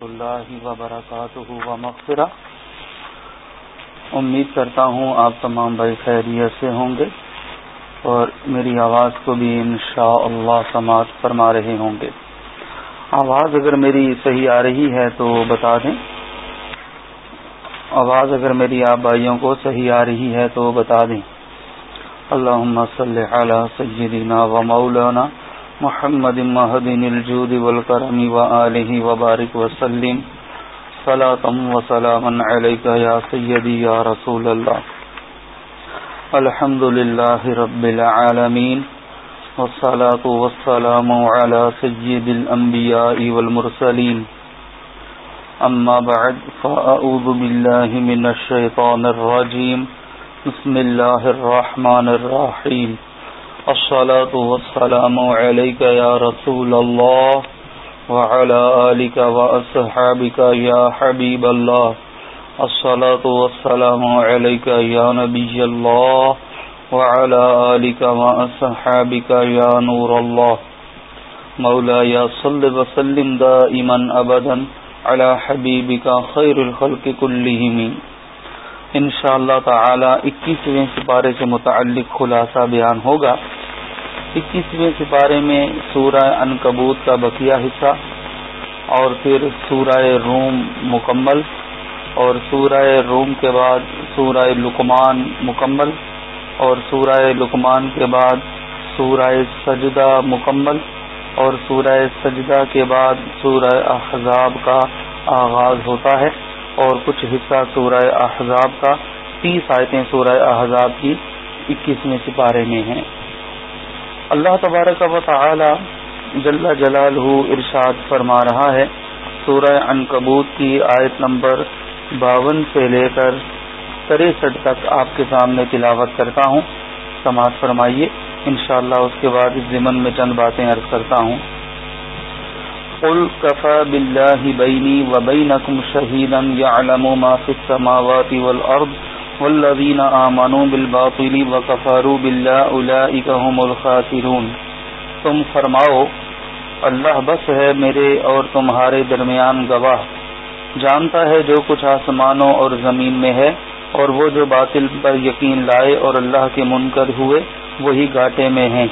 اللہ وبرکاتہ و مغفرہ امید کرتا ہوں آپ تمام بھائی خیریت سے ہوں گے اور میری آواز کو بھی انشاء اللہ سماعت فرما رہے ہوں گے۔ آواز اگر میری صحیح آ رہی ہے تو بتا دیں۔ آواز اگر میری آپ بھائیوں کو صحیح آ رہی ہے تو بتا دیں۔ اللہ صلی علی سیدنا و مولانا محمد مہدین الجود والکرم وآلہ وبارک وسلم. صلاة و سلاما علیکہ یا سیدی یا رسول اللہ الحمد للہ رب العالمین والصلاة والسلام على سید الانبیاء والمرسلین اما بعد، فأعوذ باللہ من الشیطان الرجیم بسم اللہ الرحمن الرحیم الصلاة والسلام عليك يا رسول الله وعلى آلك وأصحابك يا حبيب الله. الصلاة والسلام عليك يا نبي الله وعلى آلك وأصحابك يا نور الله. مولاي صل وسلم دائما أبدا على حبيبك خير الخلق كلهم. ان شاء اللہ تعالی اکیسویں سپارے سے متعلق خلاصہ بیان ہوگا۔ اکیسویں سپارے میں سورہ انکبوت کا بقیہ حصہ اور پھر سورہ روم مکمل اور سورہ روم کے بعد سورہ لکمان مکمل اور سورہ لکمان کے بعد سورہ سجدہ مکمل اور سورہ سجدہ کے بعد سورہ احزاب کا آغاز ہوتا ہے۔ اور کچھ حصہ سورہ احزاب کا، تیس آیتیں سورہ احزاب کی اکیسویں سپارے میں ہیں۔ اللہ تبارک و تعالی جل جلال ارشاد فرما رہا ہے۔ سورہ انکبوت کی آیت نمبر باون سے لے کر تریسٹھ تک آپ کے سامنے تلاوت کرتا ہوں۔ سماعت فرمائیے، انشاءاللہ اس کے بعد اس ضمن میں چند باتیں عرض کرتا ہوں۔ قل کفا باللہ بینی و بینکم شہیدا یعلم ما فی السماوات والارض والذین آمنوا بالباطل وکفروا باللہ اولئک هم الخاسرون۔ تم فرماؤ، اللہ بس ہے میرے اور تمہارے درمیان گواہ۔ جانتا ہے جو کچھ آسمانوں اور زمین میں ہے اور وہ جو باطل پر یقین لائے اور اللہ کے منکر ہوئے، وہی گاٹے میں ہیں۔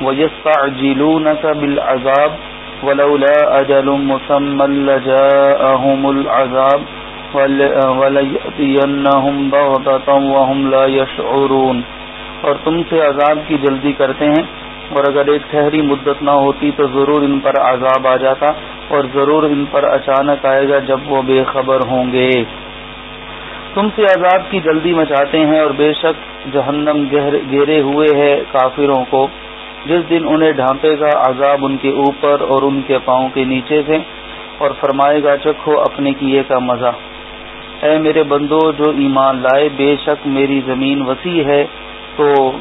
وہ یستا جیلو وَيَسْتَعْجِلُونَكَ بِالْعَذَابِ وَلَوْلَا أَجَلٌ مُسَمًّى لَجَاءَهُمُ الْعَذَابِ اور تم سے عذاب کی جلدی کرتے ہیں۔ اور اگر ایک ٹھہری مدت نہ ہوتی تو ضرور ان پر عذاب آ جاتا اور ضرور ان پر اچانک آئے گا جب وہ بے خبر ہوں گے۔ تم سے عذاب کی جلدی مچاتے ہیں اور بے شک جہنم گہرے ہوئے ہے کافروں کو۔ جس دن انہیں ڈھانپے گا عذاب ان کے اوپر اور ان کے پاؤں کے نیچے سے اور فرمائے گا، چکھو اپنے کیے کا مزہ۔ اے میرے بندو، جو ایمان لائے، بے شک میری زمین وسیع ہے، تو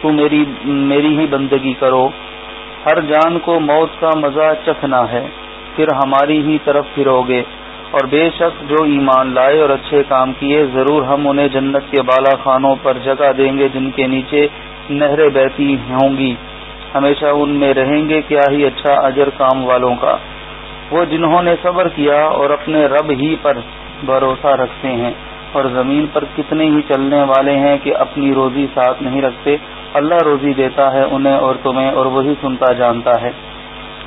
تو میری میری ہی بندگی کرو۔ ہر جان کو موت کا مزہ چکھنا ہے، پھر ہماری ہی طرف پھرو گے۔ اور بے شک جو ایمان لائے اور اچھے کام کیے، ضرور ہم انہیں جنت کے بالا خانوں پر جگہ دیں گے، جن کے نیچے نہریں بہتی ہوں گی۔ ہمیشہ ان میں رہیں گے کیا ہی اچھا اجر کام والوں کا۔ وہ جنہوں نے صبر کیا اور اپنے رب ہی پر بھروسہ رکھتے ہیں۔ اور زمین پر کتنے ہی چلنے والے ہیں کہ اپنی روزی ساتھ نہیں رکھتے۔ اللہ روزی دیتا ہے انہیں اور تمہیں اور وہی سنتا جانتا ہے۔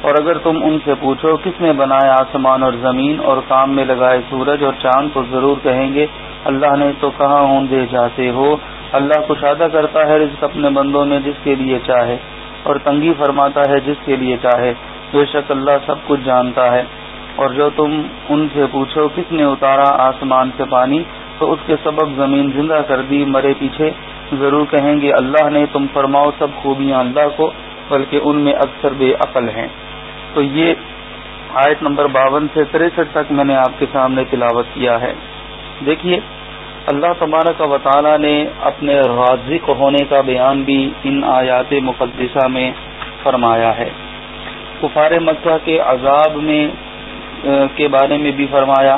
اور اگر تم ان سے پوچھو کس نے بنایا آسمان اور زمین اور کام میں لگائے سورج اور چاند تو ضرور کہیں گے، اللہ نے تو کہاں ہوں، دے جاتے ہو۔ اللہ کشادہ کرتا ہے، رزق اپنے بندوں میں جس کے لیے چاہے اور تنگی فرماتا ہے جس کے لیے چاہے۔ بے شک اللہ سب کچھ جانتا ہے۔ اور جو تم ان سے پوچھو، کس نے اتارا آسمان سے پانی؟ تو اس کے سبب زمین زندہ کر دی، مرے پیچھے۔ ضرور کہیں گے، اللہ نے تم فرماؤ سب خوبیاں اللہ کو، بلکہ ان میں اکثر بے عقل ہیں۔ تو یہ آیت نمبر باون سے تریسٹھ تک میں نے آپ کے سامنے تلاوت کیا ہے۔ دیکھیے اللہ تبارک و تعالی نے اپنے رازق ہونے کا بیان بھی ان آیات مقدسہ میں فرمایا ہے۔ کفار مکہ کے عذاب میں کے بارے میں بھی فرمایا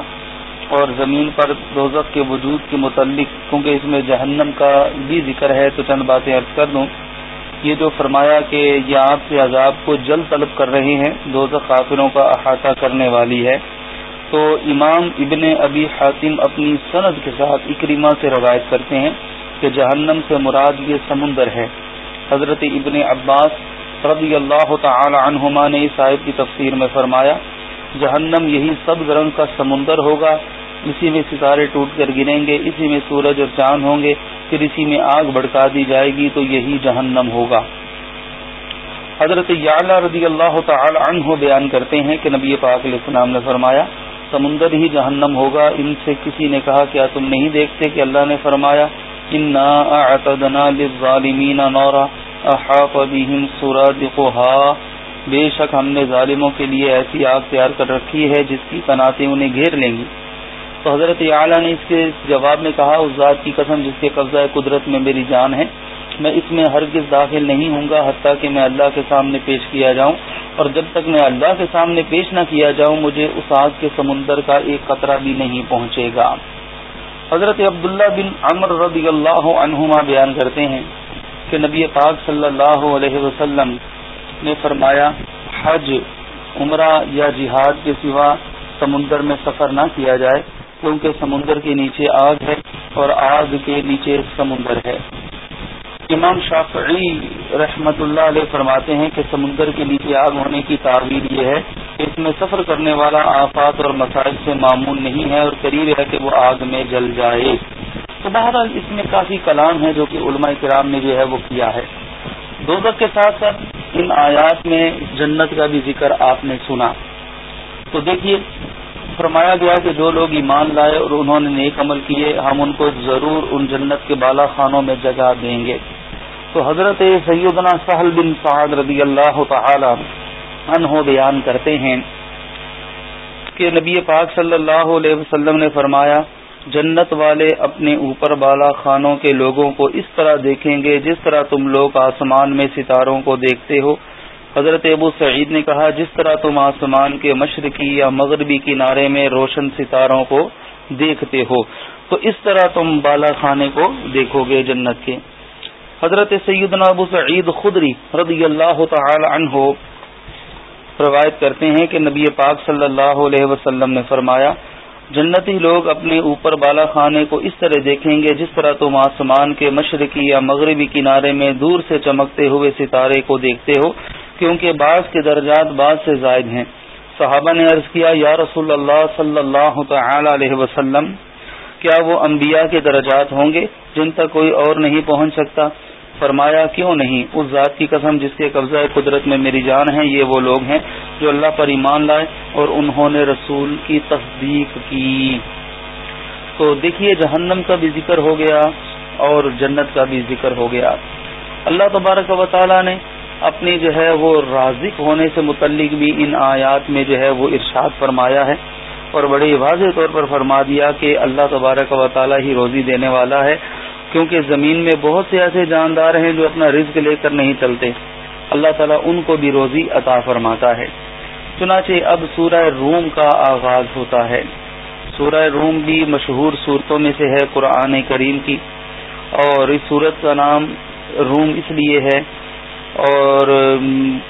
اور زمین پر دوزخ کے وجود کے متعلق، کیونکہ اس میں جہنم کا بھی ذکر ہے تو چند باتیں عرض کر دوں۔ یہ جو فرمایا کہ یہ آپ سے عذاب کو جلد طلب کر رہے ہیں، دوزخ کافروں کا احاطہ کرنے والی ہے۔ تو امام ابن ابی حاتم اپنی سند کے ساتھ اکریما سے روایت کرتے ہیں کہ جہنم سے مراد یہ سمندر ہے۔ حضرت ابن عباس رضی اللہ تعالی عنہما نے اس آیت کی تفسیر میں فرمایا، جہنم یہی سب رنگ کا سمندر ہوگا، اسی میں ستارے ٹوٹ کر گریں گے، اسی میں سورج اور چاند ہوں گے، پھر اسی میں آگ بڑکا دی جائے گی، تو یہی جہنم ہوگا۔ حضرت رضی اللہ تعالی عنہ بیان کرتے ہیں کہ نبی پاک علیہ السلام نے فرمایا سمندر ہی جہنم ہوگا۔ ان سے کسی نے کہا کیا تم نہیں دیکھتے کہ اللہ نے فرمایا نورا احاط بهم سرادقها۔ بے شک ہم نے ظالموں کے لیے ایسی آگ تیار کر رکھی ہے جس کی کناتیں انہیں گھیر لیں گی۔ تو حضرت اعلیٰ نے اس کے جواب میں کہا، اس ذات کی قسم جس کے قبضہ قدرت میں میری جان ہے میں اس میں ہرگز داخل نہیں ہوں گا، حتیٰ کہ میں اللہ کے سامنے پیش کیا جاؤں۔ اور جب تک میں اللہ کے سامنے پیش نہ کیا جاؤں، مجھے اس آگ کے سمندر کا ایک قطرہ بھی نہیں پہنچے گا۔ حضرت عبداللہ بن عمر رضی اللہ عنہما بیان کرتے ہیں کہ نبی پاک صلی اللہ علیہ وسلم نے فرمایا، حج، عمرہ یا جہاد کے سوا سمندر میں سفر نہ کیا جائے، کیونکہ سمندر کے نیچے آگ ہے اور آگ کے نیچے سمندر ہے۔ امام شافعی رحمت اللہ علیہ فرماتے ہیں کہ سمندر کے نیچے آگ ہونے کی تعبیر یہ ہے کہ اس میں سفر کرنے والا آفات اور مسائل سے معمول نہیں ہے اور قریب ہے کہ وہ آگ میں جل جائے۔ تو بہرحال اس میں کافی کلام ہے جو کہ علماء کرام نے جو ہے وہ کیا ہے۔ دو کے ساتھ ساتھ ان آیات میں جنت کا بھی ذکر آپ نے سنا۔ تو دیکھیے، فرمایا گیا کہ جو لوگ ایمان لائے اور انہوں نے نیک عمل کیے، ہم ان کو ضرور ان جنت کے بالا خانوں میں جگہ دیں گے۔ تو حضرت سیدنا سہل بن سعد رضی اللہ تعالی عنہ بیان کرتے ہیں کہ نبی پاک صلی اللہ علیہ وسلم نے فرمایا، جنت والے اپنے اوپر بالا خانوں کے لوگوں کو اس طرح دیکھیں گے جس طرح تم لوگ آسمان میں ستاروں کو دیکھتے ہو۔ حضرت ابو سعید نے کہا، جس طرح تم آسمان کے مشرقی یا مغربی کنارے میں روشن ستاروں کو دیکھتے ہو، تو اس طرح تم بالا خانے کو دیکھو گے جنت کے۔ حضرت سیدنا ابو سعید خدری رضی اللہ تعالی عنہ روایت کرتے ہیں کہ نبی پاک صلی اللہ علیہ وسلم نے فرمایا، جنتی لوگ اپنے اوپر بالا خانے کو اس طرح دیکھیں گے جس طرح تم آسمان کے مشرقی یا مغربی کنارے میں دور سے چمکتے ہوئے ستارے کو دیکھتے ہو، کیونکہ بعض کے درجات بعض سے زائد ہیں۔ صحابہ نے عرض کیا، یا رسول اللہ صلی اللہ تعالی علیہ وسلم، کیا وہ انبیاء کے درجات ہوں گے جن تک کوئی اور نہیں پہنچ سکتا؟ فرمایا کیوں نہیں؟ اس ذات کی قسم جس کے قبضہ قدرت میں میری جان ہے، یہ وہ لوگ ہیں جو اللہ پر ایمان لائے اور انہوں نے رسول کی تصدیق کی۔ تو دیکھیے، جہنم کا بھی ذکر ہو گیا اور جنت کا بھی ذکر ہو گیا۔ اللہ تبارک و تعالی نے اپنی جو ہے وہ رازق ہونے سے متعلق بھی ان آیات میں جو ہے وہ ارشاد فرمایا ہے اور بڑے واضح طور پر فرما دیا کہ اللہ تبارک و تعالی ہی روزی دینے والا ہے۔ کیونکہ زمین میں بہت سے ایسے جاندار ہیں جو اپنا رزق لے کر نہیں چلتے۔ اللہ تعالیٰ ان کو بھی روزی عطا فرماتا ہے۔ چنانچہ اب سورہ روم کا آغاز ہوتا ہے۔ سورہ روم بھی مشہور صورتوں میں سے ہے قرآن کریم کی۔ اور اس صورت کا نام روم اس لیے ہے اور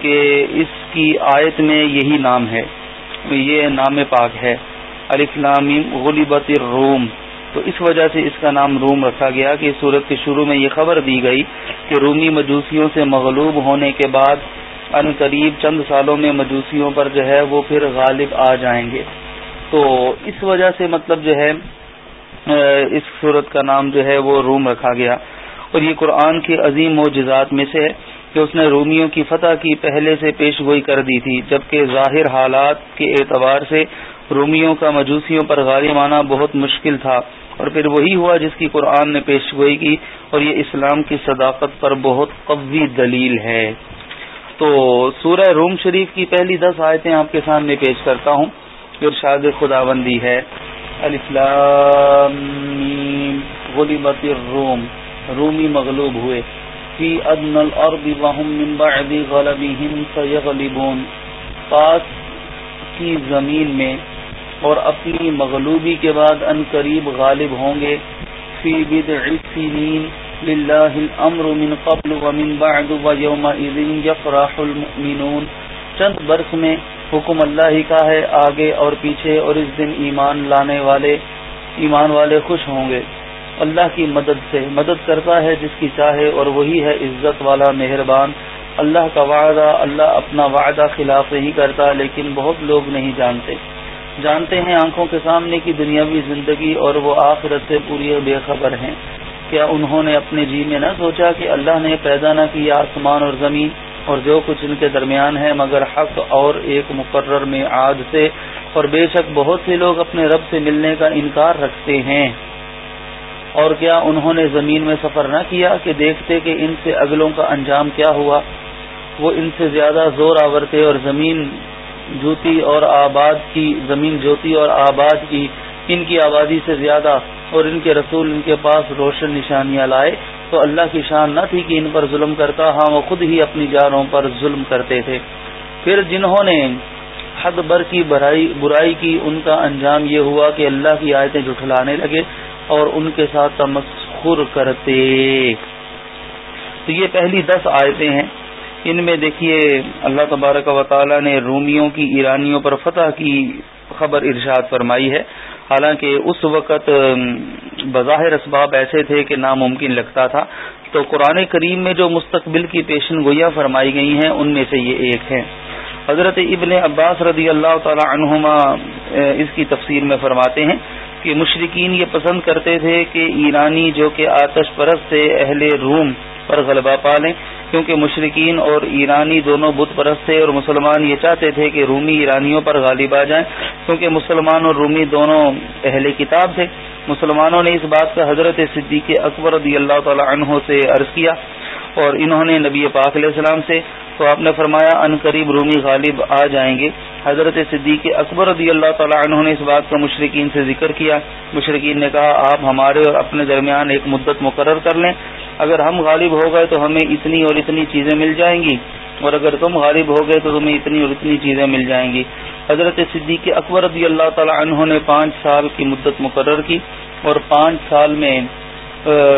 کہ اس کی آیت میں یہی نام ہے۔ یہ نام پاک ہے۔ الفلام غلیبت الروم۔ تو اس وجہ سے اس کا نام روم رکھا گیا کہ سورت کے شروع میں یہ خبر دی گئی کہ رومی مجوسیوں سے مغلوب ہونے کے بعد ان قریب چند سالوں میں مجوسیوں پر جو ہے وہ پھر غالب آ جائیں گے۔ تو اس وجہ سے مطلب جو ہے اس صورت کا نام جو ہے وہ روم رکھا گیا۔ اور یہ قرآن کے عظیم معجزات میں سے کہ اس نے رومیوں کی فتح کی پہلے سے پیش گوئی کر دی تھی، جبکہ ظاہر حالات کے اعتبار سے رومیوں کا مجوسیوں پر غالب آنا بہت مشکل تھا اور پھر وہی ہوا جس کی قرآن نے پیش گوئی کی اور یہ اسلام کی صداقت پر بہت قوی دلیل ہے۔ تو سورہ روم شریف کی پہلی دس آیتیں آپ کے سامنے پیش کرتا ہوں۔ ارشاد خدا بندی ہے غلبت الروم۔ رومی مغلوب ہوئے۔ فی ادن الارض وهم من بعد غلبهم سيغلبون پاس کی زمین میں اور اپنی مغلوبی کے بعد ان قریب غالب ہوں گے۔ فی بدع سنین للہ الامر من قبل ومن بعد ویومئذ یفرح المؤمنون۔ چند برس میں حکم اللہ ہی کا ہے، آگے اور پیچھے اور اس دن ایمان لانے والے، ایمان والے خوش ہوں گے۔ اللہ کی مدد سے مدد کرتا ہے جس کی چاہے اور وہی ہے عزت والا مہربان۔ اللہ کا وعدہ، اللہ اپنا وعدہ خلاف نہیں کرتا، لیکن بہت لوگ نہیں جانتے۔ جانتے ہیں آنکھوں کے سامنے کی دنیاوی زندگی اور وہ آخرت سے پوری بے خبر ہیں۔ کیا انہوں نے اپنے جی میں نہ سوچا کہ اللہ نے پیدا نہ کیا آسمان اور زمین اور جو کچھ ان کے درمیان ہے مگر حق اور ایک مقرر میں آج سے؟ اور بے شک بہت سے لوگ اپنے رب سے ملنے کا انکار رکھتے ہیں۔ اور کیا انہوں نے زمین میں سفر نہ کیا کہ دیکھتے کہ ان سے اگلوں کا انجام کیا ہوا؟ وہ ان سے زیادہ زور آورتے اور زمین جوتی اور آباد کی زمین جوتی اور آباد کی، ان کی آبادی سے زیادہ اور ان کے رسول، ان کے پاس روشن نشانیاں لائے۔ تو اللہ کی شان نہ تھی کہ ان پر ظلم کرتا ہاں وہ خود ہی اپنی جانوں پر ظلم کرتے تھے۔ پھر جنہوں نے حد بر کی برائی کی، ان کا انجام یہ ہوا کہ اللہ کی آیتیں جٹھلانے لگے اور ان کے ساتھ تمسخر کرتے۔ تو یہ پہلی دس آیتیں ہیں۔ ان میں دیکھیے، اللہ تبارک و تعالی نے رومیوں کی ایرانیوں پر فتح کی خبر ارشاد فرمائی ہے۔ حالانکہ اس وقت بظاہر اسباب ایسے تھے کہ ناممکن لگتا تھا۔ تو قرآن کریم میں جو مستقبل کی پیشن گوئیاں فرمائی گئی ہیں، ان میں سے یہ ایک ہے حضرت ابن عباس رضی اللہ تعالی عنہما اس کی تفسیر میں فرماتے ہیں کہ مشرقین یہ پسند کرتے تھے کہ ایرانی جو کہ آتش پرست سے اہل روم پر غلبہ پالیں، کیونکہ مشرقین اور ایرانی دونوں بت پرست تھے اور مسلمان یہ چاہتے تھے کہ رومی ایرانیوں پر غالب آ جائیں، کیونکہ مسلمان اور رومی دونوں اہل کتاب تھے۔ مسلمانوں نے اس بات کا حضرت صدیق اکبر رضی اللہ تعالی عنہ سے عرض کیا اور انہوں نے نبی پاک علیہ السلام سے تو آپ نے فرمایا، ان قریب رومی غالب آ جائیں گے۔ حضرت صدیق اکبر رضی اللہ تعالیٰ عنہ نے اس بات کا مشرقین سے ذکر کیا۔ مشرقین نے کہا، آپ ہمارے اور اپنے درمیان ایک مدت مقرر کر لیں۔ اگر ہم غالب ہو گئے تو ہمیں اتنی اور اتنی چیزیں مل جائیں گی۔ اور اگر تم غالب ہو گئے تو تمہیں اتنی اور اتنی چیزیں مل جائیں گی۔ حضرت صدیق اکبر رضی اللہ تعالیٰ عنہ نے پانچ سال کی مدت مقرر کی اور پانچ سال میں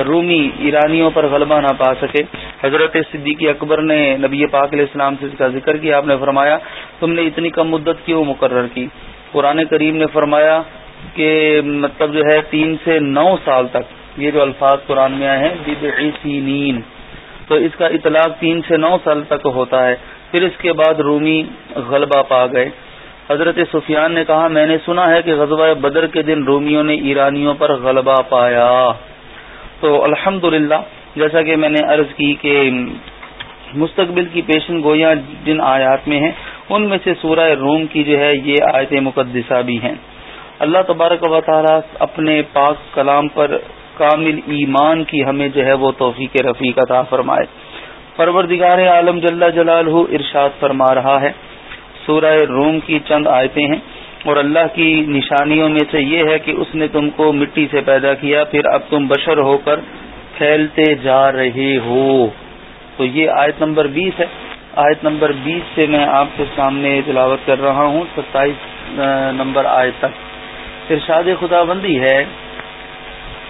رومی ایرانیوں پر غلبہ نہ پا سکے۔ حضرت صدیقی اکبر نے نبی پاک علیہ السلام سے اس کا ذکر کیا، آپ نے فرمایا، تم نے اتنی کم مدت کیوں مقرر کی؟ قرآن کریم نے فرمایا کہ مطلب جو ہے، تین سے نو سال تک یہ جو الفاظ قرآن میں آئے ہیں نین تو اس کا اطلاق تین سے نو سال تک ہوتا ہے۔ پھر اس کے بعد رومی غلبہ پا گئے۔ حضرت سفیان نے کہا، میں نے سنا ہے کہ غزوہ بدر کے دن رومیوں نے ایرانیوں پر غلبہ پایا۔ تو الحمد جیسا کہ میں نے عرض کی کہ مستقبل کی پیشن گوئیاں جن آیات میں ہیں، ان میں سے سورہ روم کی جو ہے، یہ آیت مقدسہ بھی ہیں۔ اللہ تبارک و تعالی اپنے پاک کلام پر کامل ایمان کی ہمیں جو ہے، وہ توفیق رفیق عطا فرمائے۔ پروردگار عالم جل جلال ارشاد فرما رہا ہے۔ سورہ روم کی چند آیتیں ہیں۔ اور اللہ کی نشانیوں میں سے یہ ہے کہ اس نے تم کو مٹی سے پیدا کیا، پھر اب تم بشر ہو کر پھیلتے جا رہے ہو۔ تو یہ آیت نمبر بیس ہے۔ آیت نمبر بیس سے میں آپ کے سامنے تلاوت کر رہا ہوں، ستائیس نمبر آیت تک۔ ارشاد خدا بندی ہے۔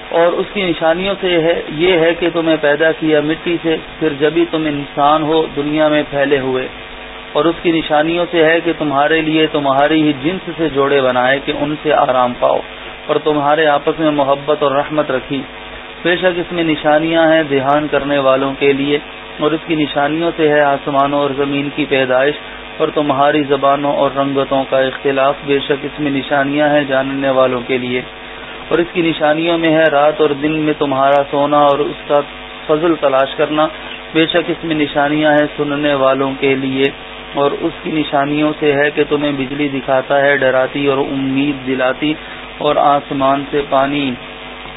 اور اس کی نشانیوں سے یہ ہے کہ تمہیں پیدا کیا مٹی سے، پھر جبھی تم انسان ہو، دنیا میں پھیلے ہوئے۔ اور اس کی نشانیوں سے ہے کہ تمہارے لیے تمہاری ہی جنس سے جوڑے بنائے کہ ان سے آرام پاؤ اور تمہارے آپس میں محبت اور رحمت رکھی۔ بے شک اس میں نشانیاں ہیں دھیان کرنے والوں کے لیے اور اس کی نشانیوں سے ہے آسمانوں اور زمین کی پیدائش اور تمہاری زبانوں اور رنگتوں کا اختلاف۔ بے شک اس میں نشانیاں ہیں جاننے والوں کے لیے۔ اور اس کی نشانیوں میں ہے رات اور دن میں تمہارا سونا اور اس کا فضل تلاش کرنا۔ بے شک اس میں نشانیاں ہیں سننے والوں کے لیے۔ اور اس کی نشانیوں سے ہے کہ تمہیں بجلی دکھاتا ہے، ڈراتی اور امید دلاتی اور آسمان سے پانی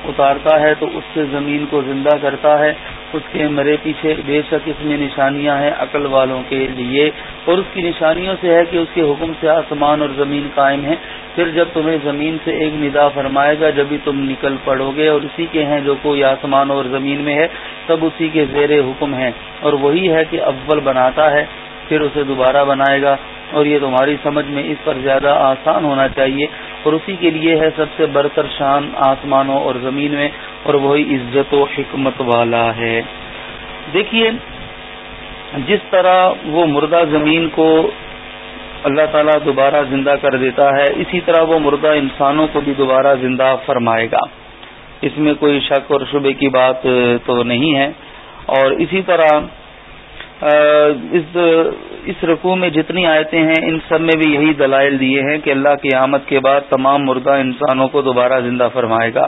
اتارتا ہے تو اس سے زمین کو زندہ کرتا ہے۔ اس کے مرے پیچھے بے شک اس میں نشانیاں ہیں عقل والوں کے لیے۔ اور اس کی نشانیوں سے ہے کہ اس کے حکم سے آسمان اور زمین قائم ہے پھر جب تمہیں زمین سے ایک ندا فرمائے گا، جبھی تم نکل پڑو گے اور اسی کے ہیں جو کوئی آسمان اور زمین میں ہے، تب اسی کے زیر حکم ہے اور وہی ہے کہ اول بناتا ہے۔ پھر اسے دوبارہ بنائے گا اور یہ تمہاری سمجھ میں اس پر زیادہ آسان ہونا چاہیے اور اسی کے لیے ہے سب سے برتر شان آسمانوں اور زمین میں اور وہی عزت و حکمت والا ہے۔ دیکھیے، جس طرح وہ مردہ زمین کو اللہ تعالیٰ دوبارہ زندہ کر دیتا ہے، اسی طرح وہ مردہ انسانوں کو بھی دوبارہ زندہ فرمائے گا۔ اس میں کوئی شک اور شبے کی بات تو نہیں ہے۔ اور اسی طرح اس اس رقو میں جتنی آیتیں ہیں، ان سب میں بھی یہی دلائل دیے ہیں کہ اللہ کی آمد کے بعد تمام مردہ انسانوں کو دوبارہ زندہ فرمائے گا۔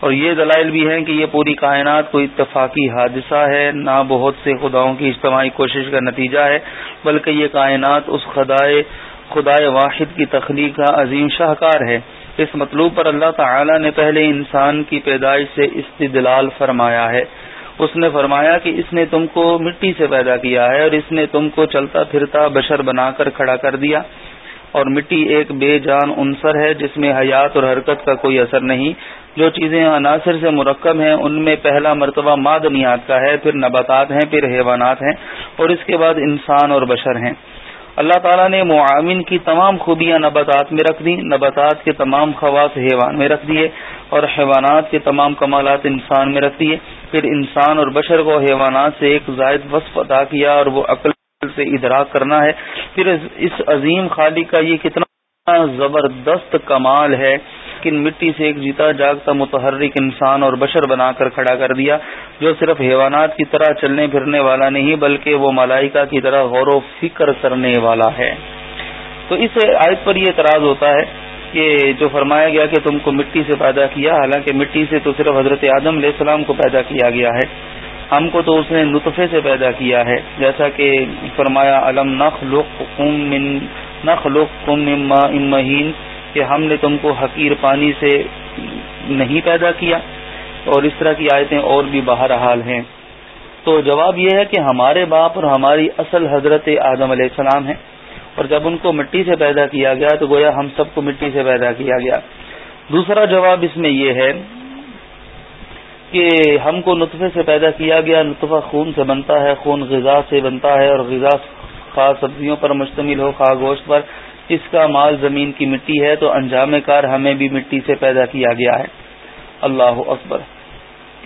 اور یہ دلائل بھی ہیں کہ یہ پوری کائنات کوئی اتفاقی حادثہ ہے، نہ بہت سے خداؤں کی اجتماعی کوشش کا نتیجہ ہے، بلکہ یہ کائنات اس خدائے خدائے واحد کی تخلیق کا عظیم شاہکار ہے۔ اس مطلوب پر اللہ تعالی نے پہلے انسان کی پیدائش سے استدلال فرمایا ہے۔ اس نے فرمایا کہ اس نے تم کو مٹی سے پیدا کیا ہے اور اس نے تم کو چلتا پھرتا بشر بنا کر کھڑا کر دیا اور مٹی ایک بے جان عنصر ہے جس میں حیات اور حرکت کا کوئی اثر نہیں۔ جو چیزیں عناصر سے مرکب ہیں، ان میں پہلا مرتبہ معدنیات کا ہے، پھر نباتات ہیں، پھر حیوانات ہیں اور اس کے بعد انسان اور بشر ہیں۔ اللہ تعالیٰ نے معاون کی تمام خوبیاں نباتات میں رکھ دی نباتات کے تمام خواص حیوان میں رکھ دیے اور حیوانات کے تمام کمالات انسان میں رکھ دیے۔ پھر انسان اور بشر کو حیوانات سے ایک زائد وصف ادا کیا اور وہ عقل سے ادراک کرنا ہے۔ پھر اس عظیم خالی کا یہ کتنا زبردست کمال ہے کہ مٹی سے ایک جیتا جاگتا متحرک انسان اور بشر بنا کر کھڑا کر دیا، جو صرف حیوانات کی طرح چلنے پھرنے والا نہیں، بلکہ وہ ملائکہ کی طرح غور و فکر کرنے والا ہے۔ تو اس آیت پر یہ اعتراض ہوتا ہے کہ جو فرمایا گیا کہ تم کو مٹی سے پیدا کیا، حالانکہ مٹی سے تو صرف حضرت آدم علیہ السلام کو پیدا کیا گیا ہے۔ ہم کو تو اس نے نطفے سے پیدا کیا ہے۔ جیسا کہ فرمایا علم نخ نخ مہین، کہ ہم نے تم کو حقیر پانی سے نہیں پیدا کیا۔ اور اس طرح کی آیتیں اور بھی باہر حال ہیں۔ تو جواب یہ ہے کہ ہمارے باپ اور ہماری اصل حضرت آدم علیہ السلام ہیں۔ اور جب ان کو مٹی سے پیدا کیا گیا تو گویا ہم سب کو مٹی سے پیدا کیا گیا۔ دوسرا جواب اس میں یہ ہے کہ ہم کو نطفے سے پیدا کیا گیا، نطفہ خون سے بنتا ہے، خون غذا سے بنتا ہے اور غذا خاص سبزیوں پر مشتمل ہو خواہ گوشت پر۔ اس کا مال زمین کی مٹی ہے تو انجام کار ہمیں بھی مٹی سے پیدا کیا گیا ہے۔ اللہ اکبر۔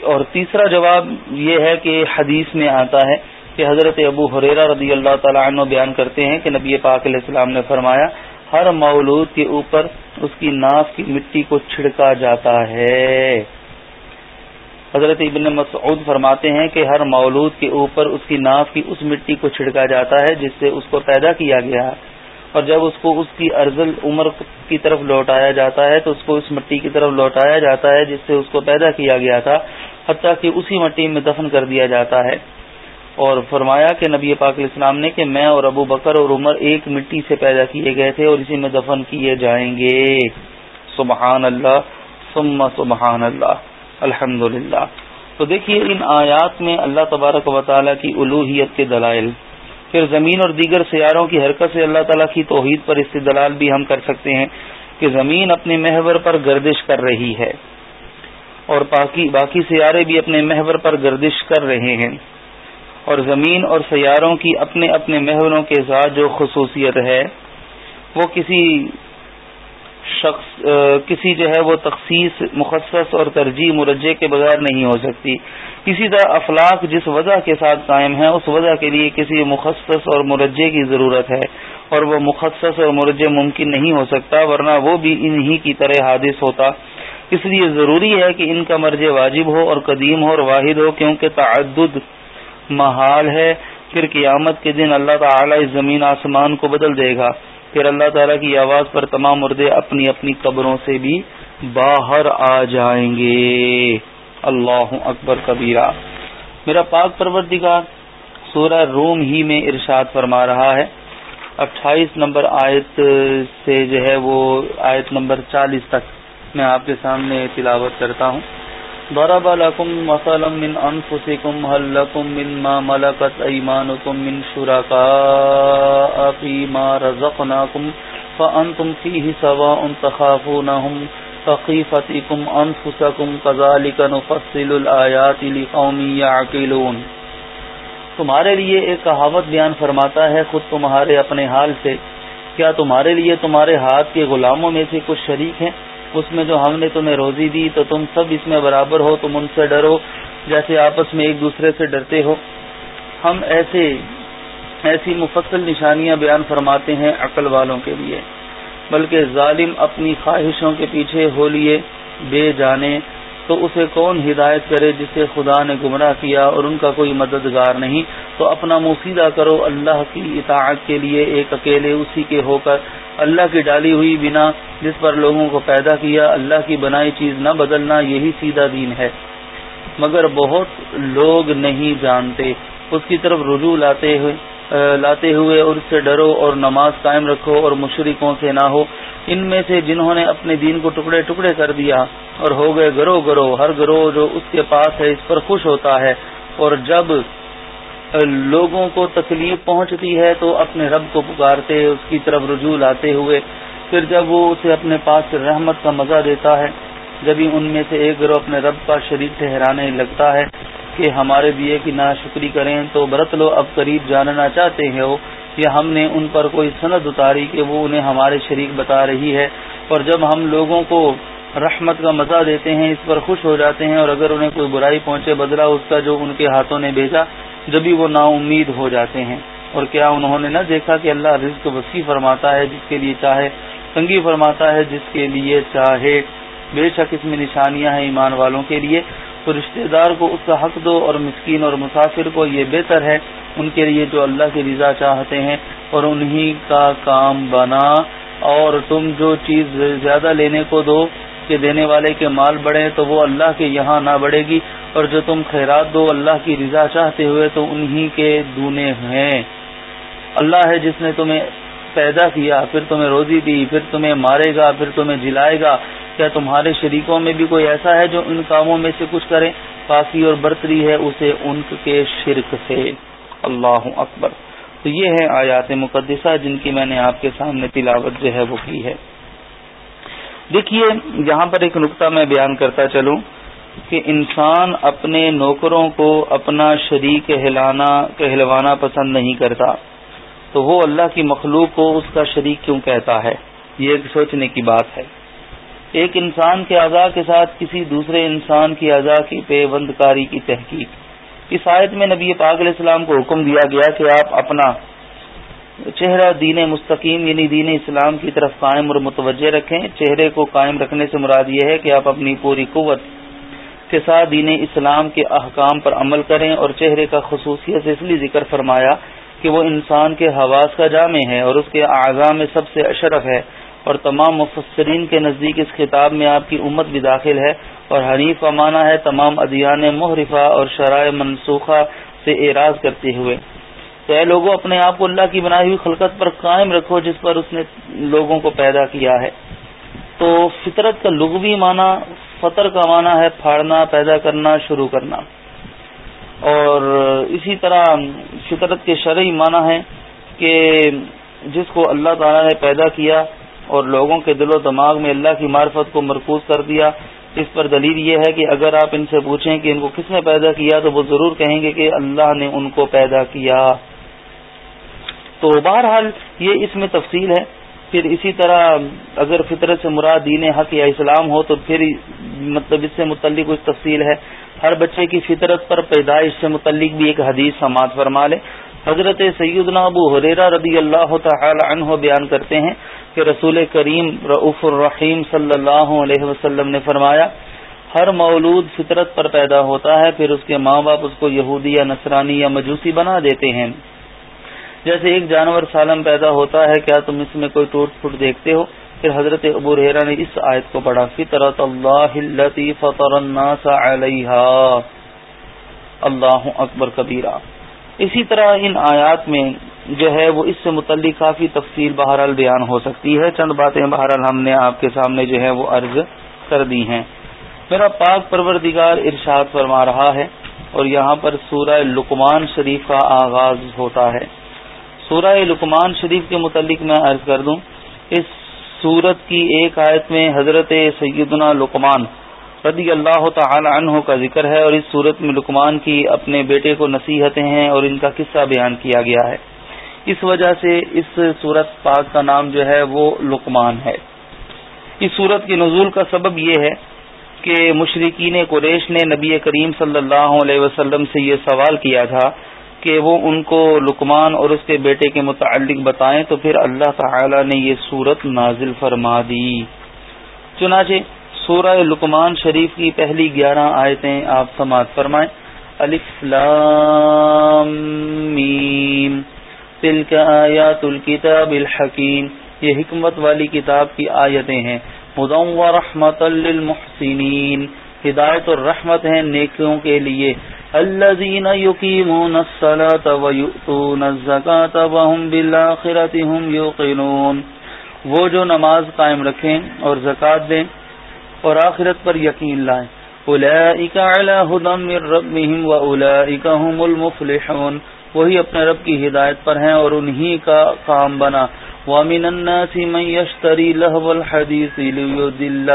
اور تیسرا جواب یہ ہے کہ حدیث میں آتا ہے کہ حضرت ابو حریرا رضی اللہ تعالیٰ عنہ بیان کرتے ہیں کہ نبی پاک علیہ السلام نے فرمایا، ہر مولود کے اوپر اس کی ناف کی مٹی کو چھڑکا جاتا ہے۔ حضرت ابن مسعود فرماتے ہیں کہ ہر مولود کے اوپر اس کی ناف کی اس مٹی کو چھڑکا جاتا ہے جس سے اس کو پیدا کیا گیا۔ اور جب اس کو اس کی ارزل عمر کی طرف لوٹایا جاتا ہے تو اس کو اس مٹی کی طرف لوٹایا جاتا ہے جس سے اس کو پیدا کیا گیا تھا، حتیٰ کہ اسی مٹی میں دفن کر دیا جاتا ہے۔ اور فرمایا کہ نبی پاک علیہ السلام نے کہ میں اور ابو بکر اور عمر ایک مٹی سے پیدا کیے گئے تھے اور اسی میں دفن کیے جائیں گے۔ سبحان اللہ سم سبحان اللہ۔ الحمد تو دیکھیے، ان آیات میں اللہ تبارک و تعالیٰ کی الوحیت کے دلائل، پھر زمین اور دیگر سیاروں کی حرکت سے اللہ تعالیٰ کی توحید پر استدلال بھی ہم کر سکتے ہیں کہ زمین اپنے محور پر گردش کر رہی ہے اور باقی باقی سیارے بھی اپنے محور پر گردش کر رہے ہیں۔ اور زمین اور سیاروں کی اپنے اپنے محوروں کے ساتھ جو خصوصیت ہے۔ وہ کسی شخص کسی جو ہے وہ تخصیص، مخصص اور ترجیح مرجے کے بغیر نہیں ہو سکتی۔ اسی طرح افلاق جس وجہ کے ساتھ قائم ہے اس وجہ کے لیے کسی مخصص اور مرجے کی ضرورت ہے۔ اور وہ مخصص اور مرجے ممکن نہیں ہو سکتا، ورنہ وہ بھی انہی کی طرح حادث ہوتا۔ اس لیے ضروری ہے کہ ان کا مرج واجب ہو اور قدیم ہو اور واحد ہو، کیونکہ تعدد محال ہے، پھر قیامت کے دن اللہ تعالی اس زمین آسمان کو بدل دے گا۔ پھر اللہ تعالیٰ کی آواز پر تمام مردے اپنی اپنی قبروں سے بھی باہر آ جائیں گے۔ اللہ اکبر کبیرہ۔ میرا پاک پروردگار، سورہ روم ہی میں ارشاد فرما رہا ہے۔ اٹھائیس نمبر آیت سے جو ہے وہ آیت نمبر چالیس تک میں آپ کے سامنے تلاوت کرتا ہوں۔ ضرب لكم مثلا من أنفسكم هل لكم مما ملكت أيمانكم من شركاء فيما رزقناكم فأنتم فيه سواء تخافونهم فقيفتكم أنفسكم كذلك نفصل الآيات لقوم يعقلون تمہارے لیے ایک کہاوت بیان فرماتا ہے خود تمہارے اپنے حال سے کیا تمہارے لیے تمہارے ہاتھ کے غلاموں میں سے کچھ شریک ہیں اس میں جو ہم نے تمہیں روزی دی تو تم سب اس میں برابر ہو، تم ان سے ڈرو جیسے آپس میں ایک دوسرے سے ڈرتے ہو۔ ہم ایسے، ایسی مفصل نشانیاں بیان فرماتے ہیں عقل والوں کے لیے، بلکہ ظالم اپنی خواہشوں کے پیچھے ہو لیے بے جانے۔ تو اسے کون ہدایت کرے جسے خدا نے گمراہ کیا اور ان کا کوئی مددگار نہیں؟ تو اپنا موسیدہ کرو اللہ کی اطاعت کے لیے، ایک اکیلے اسی کے ہو کر اللہ کی ڈالی ہوئی بنا جس پر لوگوں کو پیدا کیا، اللہ کی بنائی چیز نہ بدلنا یہی سیدھا دین ہے۔ مگر بہت لوگ نہیں جانتے۔ اس کی طرف رجوع لاتے ہوئے لاتے ہوئے اور اس سے ڈرو اور نماز قائم رکھو اور مشرقوں سے نہ ہو۔ ان میں سے جنہوں نے اپنے دین کو ٹکڑے ٹکڑے کر دیا اور ہو گئے گرو گرو، ہر گروہ جو اس کے پاس ہے اس پر خوش ہوتا ہے۔ اور جب لوگوں کو تکلیف پہنچتی ہے تو اپنے رب کو پکارتے اس کی طرف رجوع لاتے ہوئے، پھر جب وہ اسے اپنے پاس سے رحمت کا مزہ دیتا ہے جبھی ان میں سے ایک گروہ اپنے رب کا شریک ٹھہرانے لگتا ہے کہ ہمارے دیے کی نا شکری کریں، تو برت لو، اب قریب جاننا چاہتے ہیں یا ہم نے ان پر کوئی سند اتاری کہ وہ انہیں ہمارے شریک بتا رہی ہے۔ اور جب ہم لوگوں کو رحمت کا مزہ دیتے ہیں، اس پر خوش ہو جاتے ہیں اور اگر انہیں کوئی برائی پہنچے بدلا اس کا جو ان کے ہاتھوں نے بھیجا، جبھی وہ نا امید ہو جاتے ہیں۔ اور کیا انہوں نے نہ دیکھا کہ اللہ رزق وسیع فرماتا ہے، جس کے لیے چاہے تنگی فرماتا ہے، جس کے لیے چاہے۔ بے شک اس میں نشانیاں ہیں ایمان والوں کے لیے۔ تو رشتہ دار کو اس کا حق دو اور مسکین اور مسافر کو یہ بہتر ہے، ان کے لیے جو اللہ کی رضا چاہتے ہیں۔ اور انہی کا کام بنا اور تم جو چیز زیادہ لینے کو دو کہ دینے والے کے مال بڑھے تو وہ اللہ کے یہاں نہ بڑھے گی اور جو تم خیرات دو اللہ کی رضا چاہتے ہوئے تو انہی کے دونے ہیں۔ اللہ ہے جس نے تمہیں پیدا کیا، پھر تمہیں روزی دی، پھر تمہیں مارے گا، پھر تمہیں جلائے گا۔ کیا تمہارے شریکوں میں بھی کوئی ایسا ہے جو ان کاموں میں سے کچھ کرے؟ کافی اور برتری ہے اسے ان کے شرک سے۔ اللہ اکبر۔ تو یہ ہے آیات مقدسہ جن کی میں نے آپ کے سامنے تلاوت جو ہے وہ کی ہے۔ دیکھیے، یہاں پر ایک نقطہ میں بیان کرتا چلوں کہ انسان اپنے نوکروں کو اپنا شریک کہلانا، کہلوانا پسند نہیں کرتا۔ تو وہ اللہ کی مخلوق کو اس کا شریک کیوں کہتا ہے؟ یہ ایک سوچنے کی بات ہے۔ ایک انسان کے اعضاء کے ساتھ کسی دوسرے انسان کی اعضاء کی پیوند کاری کی تحقیق۔ اس آیت میں نبی پاک علیہ السلام کو حکم دیا گیا کہ آپ اپنا چہرہ دین مستقیم یعنی دین اسلام کی طرف قائم اور متوجہ رکھیں۔ چہرے کو قائم رکھنے سے مراد یہ ہے کہ آپ اپنی پوری قوت کے ساتھ دین اسلام کے احکام پر عمل کریں اور چہرے کا خصوصیت اس لیے ذکر فرمایا کہ وہ انسان کے حواس کا جامع ہے اور اس کے اعضاء میں سب سے اشرف ہے اور تمام مفسرین کے نزدیک اس خطاب میں آپ کی امت بھی داخل ہے اور حنیف کا معنی ہے تمام ادیان محرفہ اور شرائع منسوخہ سے اعراض کرتے ہوئے۔ تو اے لوگوں اپنے آپ کو اللہ کی بنائی ہوئی خلقت پر قائم رکھو جس پر اس نے لوگوں کو پیدا کیا ہے۔ تو فطرت کا لغوی معنی، فطر کا معنی ہے پھاڑنا، پیدا کرنا، شروع کرنا۔ اور اسی طرح فطرت کے شرعی معنی ہے کہ جس کو اللہ تعالی نے پیدا کیا اور لوگوں کے دل و دماغ میں اللہ کی معرفت کو مرکوز کر دیا۔ اس پر دلیل یہ ہے کہ اگر آپ ان سے پوچھیں کہ ان کو کس نے پیدا کیا، تو وہ ضرور کہیں گے کہ اللہ نے ان کو پیدا کیا۔ تو بہرحال یہ اس میں تفصیل ہے۔ پھر اسی طرح اگر فطرت سے مراد دین حق یا اسلام ہو تو پھر مطلب اس سے متعلق کچھ تفصیل ہے۔ ہر بچے کی فطرت پر پیدائش سے متعلق بھی ایک حدیث سماعت فرما لے۔ حضرت سیدنا ابو حریرا رضی اللہ تعالی عنہ بیان کرتے ہیں کہ رسول کریم رعف الرحیم صلی اللہ علیہ وسلم نے فرمایا، ہر مولود فطرت پر پیدا ہوتا ہے، پھر اس کے ماں باپ اس کو یہودی یا نصرانی یا مجوسی بنا دیتے ہیں۔ جیسے ایک جانور سالم پیدا ہوتا ہے، کیا تم اس میں کوئی ٹوٹ پھوٹ دیکھتے ہو؟ پھر حضرت ابو رحرا نے اس آیت کو پڑھا فطرت اللہ فطر الناس علیہا۔ اللہ اکبر کبیرہ۔ اسی طرح ان آیات میں جو ہے وہ اس سے متعلق کافی تفصیل بہرحال بیان ہو سکتی ہے۔ چند باتیں بہرحال ہم نے آپ کے سامنے جو ہے وہ عرض کر دی ہیں۔ میرا پاک پروردگار ارشاد فرما رہا ہے اور یہاں پر سورہ لکمان شریف کا آغاز ہوتا ہے۔ سورہ لکمان شریف کے متعلق میں عرض کر دوں، اس سورت کی ایک آیت میں حضرت سیدنا لکمان رضی اللہ تعالی عنہ کا ذکر ہے اور اس صورت میں لکمان کی اپنے بیٹے کو نصیحتیں ہیں اور ان کا قصہ بیان کیا گیا ہے۔ اس وجہ سے اس صورت پاک کا نام جو ہے وہ لکمان ہے۔ اس صورت کی نزول کا سبب یہ ہے کہ مشرقین قریش نے نبی کریم صلی اللہ علیہ وسلم سے یہ سوال کیا تھا کہ وہ ان کو لکمان اور اس کے بیٹے کے متعلق بتائیں تو پھر اللہ تعالی نے یہ صورت نازل فرما دی۔ چنانچہ سورہ لکمان شریف کی پہلی گیارہ آیتیں آپ سماعت فرمائیں۔ تلک آیات الكتاب الحکیم۔ یہ حکمت والی کتاب کی آیتیں ہیں۔ مدم و رحمت للمحسنین۔ ہدایت اور رحمت ہیں نیکیوں کے لیے۔ الذين يقيمون الصلاة ويؤتون الزكاة وهم بالآخرة هم يوقنون۔ وہ جو نماز قائم رکھیں اور زکات دیں اور آخرت پر یقین لائیں۔ اولئک علی هدى من ربهم واولئک هم المفلحون۔ وہی اپنے رب کی ہدایت پر ہیں اور انہی کا کام بنا۔ ومن الناس من يشتري لهو الحديث ليضل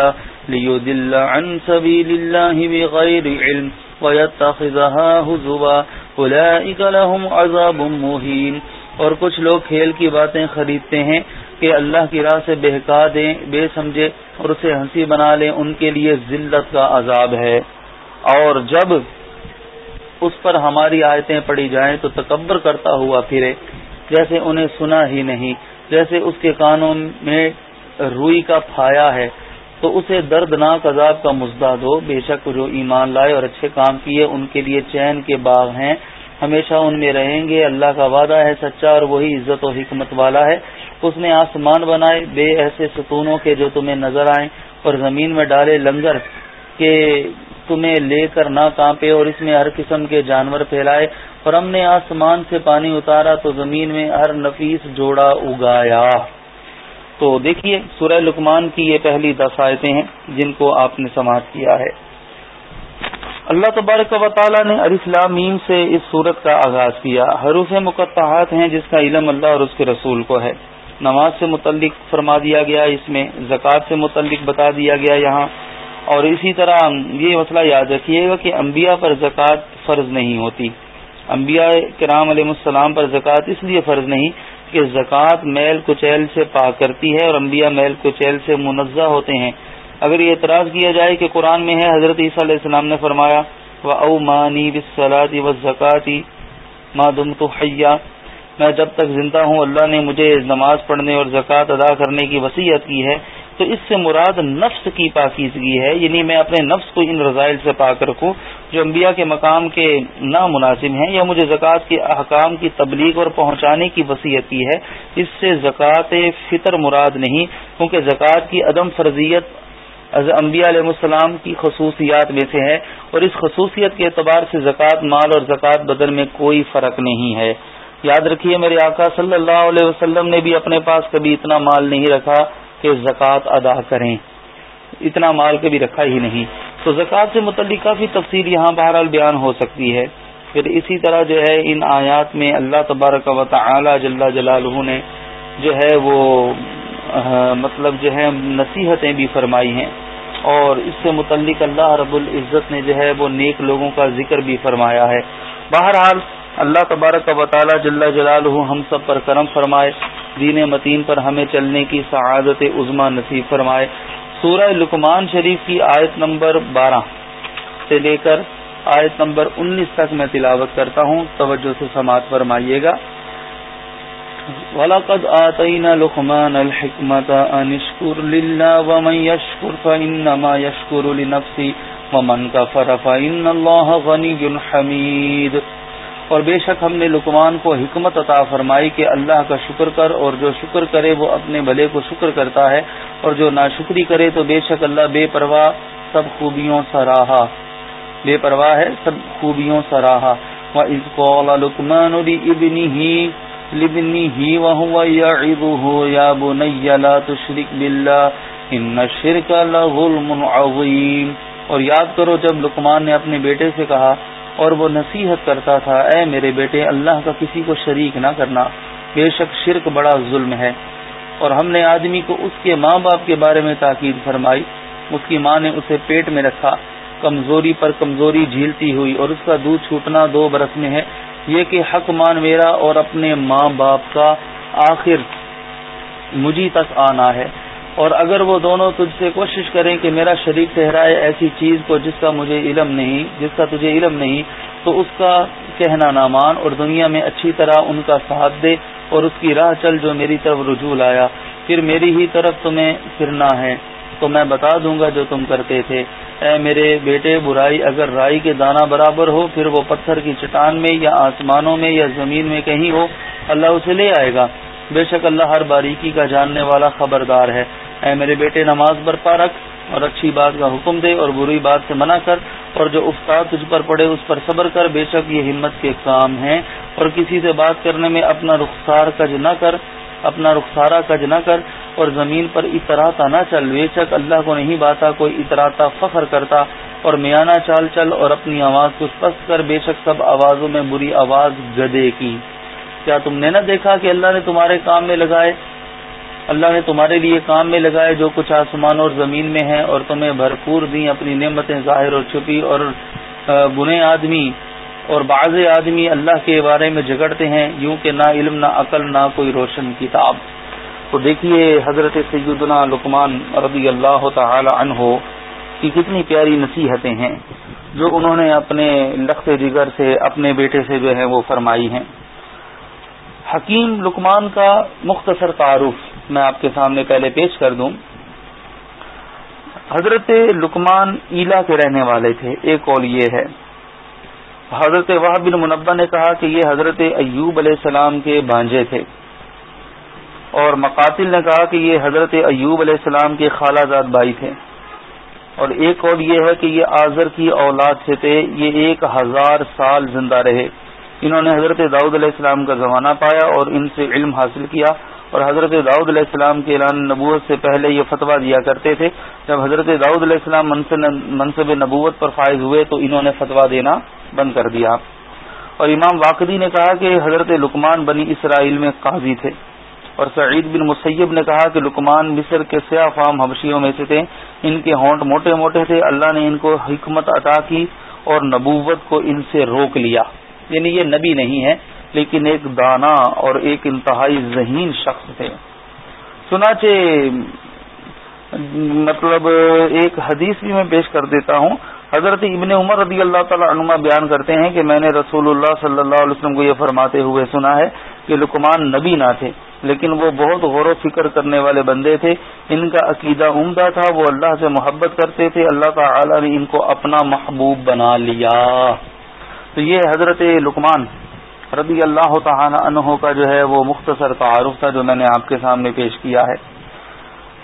ليضل عن سبيل الله بغير علم۔ ويتخذها هزوا اولئك لهم عذاب مهين۔ اور کچھ لوگ کھیل کی باتیں خریدتے ہیں کہ اللہ کی راہ سے بہکا دیں، بے سمجھے اور اسے ہنسی بنا لیں، ان کے لیے ذلت کا عذاب ہے۔ اور جب اس پر ہماری آیتیں پڑی جائیں تو تکبر کرتا ہوا پھرے۔ جیسے انہیں سنا ہی نہیں، جیسے اس کے کانوں میں روئی کا پھایا ہے۔ تو اسے دردناک عذاب کا مزداد ہو بے شک جو ایمان لائے اور اچھے کام کیے، ان کے لیے چین کے باغ ہیں۔ ہمیشہ ان میں رہیں گے۔ اللہ کا وعدہ ہے سچا اور وہی عزت و حکمت والا ہے۔ اس نے آسمان بنائے، بے ایسے ستونوں کے جو تمہیں نظر آئیں اور زمین میں ڈالے لنگر کہ تمہیں لے کر نہ کانپے اور اس میں ہر قسم کے جانور پھیلائے۔ اور ہم نے آسمان سے پانی اتارا تو زمین میں ہر نفیس جوڑا اگایا۔ تو دیکھیے سورہ لکمان کی یہ پہلی دس آیتیں ہیں جن کو آپ نے سماعت کیا ہے۔ اللہ تبارک و تعالیٰ نے ارسلامیم سے اس صورت کا آغاز کیا۔ حروف مقطعات ہیں جس کا علم اللہ اور اس کے رسول کو ہے۔ نماز سے متعلق فرما دیا گیا اس میں، زکوٰۃ سے متعلق بتا دیا گیا یہاں۔ اور اسی طرح یہ مسئلہ یاد رکھیے گا کہ انبیاء پر زکوٰۃ فرض نہیں ہوتی۔ انبیاء کرام علیہ السلام پر زکوٰۃ اس لیے فرض نہیں کہ زکوٰۃ میل کچیل سے پاک کرتی ہے اور انبیاء میل کچیل سے منزہ ہوتے ہیں۔ اگر یہ اعتراض کیا جائے کہ قرآن میں ہے، حضرت عیسیٰ علیہ السلام نے فرمایا و او مانی بسلاتی و زکاتی معدم تو حیا میں جب تک زندہ ہوں، اللہ نے مجھے نماز پڑھنے اور زکوٰۃ ادا کرنے کی وصیت کی ہے۔ تو اس سے مراد نفس کی پاکیزگی ہے یعنی میں اپنے نفس کو ان رضائل سے پاک رکھوں، جو انبیاء کے مقام کے نامناسب ہیں، یا مجھے زکوٰۃ کے احکام کی تبلیغ اور پہنچانے کی وصیت کی ہے، اس سے زکوٰۃ فطر مراد نہیں، کیونکہ زکوٰۃ کی عدم فرضیت انبیاء علیہ السلام کی خصوصیات میں سے ہے، اور اس خصوصیت کے اعتبار سے زکوٰۃ مال اور زکوٰۃ بدن میں کوئی فرق نہیں ہے۔ یاد رکھیے میرے آقا صلی اللہ علیہ وسلم نے بھی اپنے پاس کبھی اتنا مال نہیں رکھا کہ زکوٰۃ ادا کریں۔ اتنا مال کبھی رکھا ہی نہیں۔ تو زکوٰۃ سے متعلق کافی تفصیل یہاں بہرحال بیان ہو سکتی ہے۔ پھر اسی طرح جو ہے ان آیات میں اللہ تبارک و تعالی جل جلالہ نے جو ہے وہ مطلب جو ہے نصیحتیں بھی فرمائی ہیں۔ اور اس سے متعلق اللہ رب العزت نے جو ہے وہ نیک لوگوں کا ذکر بھی فرمایا ہے۔ بہرحال اللہ تبارک و تعالی جل جلال ہم سب پر کرم فرمائے، دین متین پر ہمیں چلنے کی سعادت عظما نصیب فرمائے۔ سورہ لکمان شریف کی آیت نمبر بارہ سے لے کر آیت نمبر انیس تک میں تلاوت کرتا ہوں۔ توجہ سے سماعت فرمائیے گا۔ وَلَقَدْ آتَيْنَا لُقْمَانَ الْحِكْمَةَ أَنِ اشْكُرْ لِلَّهِ وَمَنْ يَشْكُرْ فَإِنَّمَا يَشْكُرُ لِنَفْسِهِ وَمَنْ كَفَرَ فَإِنَّ اللَّهَ غَنِيٌّ حَمِيدٌ اور بے شک ہم نے لقمان کو حکمت عطا فرمائی کہ اللہ کا شکر کر اور جو شکر کرے وہ اپنے بھلے کو شکر کرتا ہے اور جو ناشکری کرے تو بے شک اللہ بے پرواہ سب خوبیوں سراہا بے پرواہ ہے سب خوبیوں سراہا وَإِذْ قَالَ لُقْمَانُ لِإِبْنِهِ لبنه وهو يعظه يا بني لا تشرك بالله ان الشرك لظلم عظيم اور یاد کرو جب لقمان نے اپنے بیٹے سے کہا اور وہ نصیحت کرتا تھا، اے میرے بیٹے، اللہ کا کسی کو شریک نہ کرنا، بے شک شرک بڑا ظلم ہے. اور ہم نے آدمی کو اس کے ماں باپ کے بارے میں تاکید فرمائی، اس کی ماں نے اسے پیٹ میں رکھا، کمزوری پر کمزوری جھیلتی ہوئی اور اس کا دودھ چھوٹنا دو برس میں ہے، یہ کہ حق مان میرا اور اپنے ماں باپ کا آخر مجھے تک آنا ہے۔ اور اگر وہ دونوں تجھ سے کوشش کریں کہ میرا شریک ٹھہرائے ایسی چیز کو جس کا مجھے علم نہیں، جس کا تجھے علم نہیں، تو اس کا کہنا نہ مان اور دنیا میں اچھی طرح ان کا ساتھ دے اور اس کی راہ چل جو میری طرف رجوع آیا پھر میری ہی طرف تمہیں پھرنا ہے۔ تو میں بتا دوں گا جو تم کرتے تھے۔ اے میرے بیٹے، برائی اگر رائی کے دانہ برابر ہو، پھر وہ پتھر کی چٹان میں یا آسمانوں میں یا زمین میں کہیں ہو، اللہ اسے لے آئے گا۔ بے شک اللہ ہر باریکی کا جاننے والا خبردار ہے۔ اے میرے بیٹے، نماز برپا رکھ اور اچھی بات کا حکم دے اور بری بات سے منع کر اور جو استاد تجھ پر پڑے اس پر صبر کر، بے شک یہ ہمت کے کام ہیں۔ اور کسی سے بات کرنے میں اپنا رخسار کج نہ کر، اپنا رخسارا کج نہ کر اور زمین پر اتراتا نہ چل۔ بے شک اللہ کو نہیں باتا کوئی اتراتا فخر کرتا اور میانہ چال چل اور اپنی آواز کو پست کر۔ بے شک سب آوازوں میں بری آواز گدے کی۔ کیا تم نے نہ دیکھا کہ اللہ نے تمہارے کام میں لگائے؟ اللہ نے تمہارے لیے کام میں لگائے جو کچھ آسمان اور زمین میں ہے اور تمہیں بھرپور دی اپنی نعمتیں ظاہر اور چھپی اور بنے آدمی۔ اور بعض آدمی اللہ کے بارے میں جگڑتے ہیں، یوں کہ نہ علم، نہ عقل، نہ کوئی روشن کتاب۔ تو دیکھیے حضرت سیدنا لکمان رضی اللہ تعالی عنہ کی کتنی پیاری نصیحتیں ہیں، جو انہوں نے اپنے لخت جگر سے، اپنے بیٹے سے جو ہے وہ فرمائی ہیں۔ حکیم لکمان کا مختصر تعارف میں آپ کے سامنے پہلے پیش کر دوں۔ حضرت لکمان ایلا کے رہنے والے تھے، ایک قول یہ ہے۔ حضرت واہ بن منبع نے کہا کہ یہ حضرت ایوب علیہ السلام کے بانجے تھے۔ اور مقاتل نے کہا کہ یہ حضرت ایوب علیہ السلام کے خالہ زاد بھائی تھے۔ اور ایک اور یہ ہے کہ یہ آزر کی اولاد سے تھے، یہ ایک ہزار سال زندہ رہے۔ انہوں نے حضرت داؤد علیہ السلام کا زمانہ پایا اور ان سے علم حاصل کیا اور حضرت داؤد علیہ السلام کے اعلان نبوت سے پہلے یہ فتویٰ دیا کرتے تھے، جب حضرت داؤد علیہ السلام منصب نبوت پر فائز ہوئے تو انہوں نے فتویٰ دینا بند کر دیا۔ اور امام واقعی نے کہا کہ حضرت لکمان بنی اسرائیل میں قاضی تھے۔ اور سعید بن مسیب نے کہا کہ لکمان مصر کے سیاہ فام حبشیوں میں سے تھے۔ ان کے ہونٹ موٹے موٹے تھے۔ اللہ نے ان کو حکمت عطا کی اور نبوت کو ان سے روک لیا۔ یعنی یہ نبی نہیں ہے، لیکن ایک دانا اور ایک انتہائی ذہین شخص تھے۔ سناچے مطلب ایک حدیث بھی میں پیش کر دیتا ہوں۔ حضرت ابن عمر رضی اللہ تعالی عنما بیان کرتے ہیں کہ میں نے رسول اللہ صلی اللہ علیہ وسلم کو یہ فرماتے ہوئے سنا ہے کہ لکمان نبی نہ تھے، لیکن وہ بہت غور و فکر کرنے والے بندے تھے۔ ان کا عقیدہ عمدہ تھا، وہ اللہ سے محبت کرتے تھے۔ اللہ تعالی نے ان کو اپنا محبوب بنا لیا۔ تو یہ حضرت لکمان رضی اللہ تعالی عنہ کا جو ہے وہ مختصر تعارف تھا جو میں نے آپ کے سامنے پیش کیا ہے۔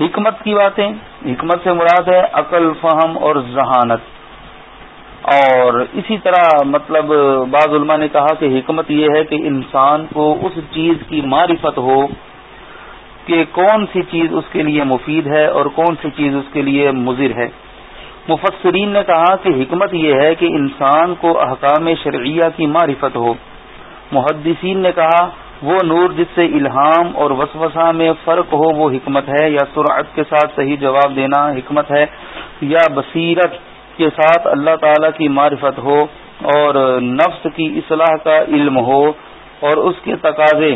حکمت کی باتیں، حکمت سے مراد ہے عقل، فہم اور ذہانت۔ اور اسی طرح مطلب بعض علماء نے کہا کہ حکمت یہ ہے کہ انسان کو اس چیز کی معرفت ہو کہ کون سی چیز اس کے لیے مفید ہے اور کون سی چیز اس کے لیے مضر ہے۔ مفسرین نے کہا کہ حکمت یہ ہے کہ انسان کو احکام شرعیہ کی معرفت ہو۔ محدثین نے کہا وہ نور جس سے الہام اور وسوسہ میں فرق ہو، وہ حکمت ہے یا سرعت کے ساتھ صحیح جواب دینا حکمت ہے یا بصیرت کے ساتھ اللہ تعالی کی معرفت ہو اور نفس کی اصلاح کا علم ہو اور اس کے تقاضے،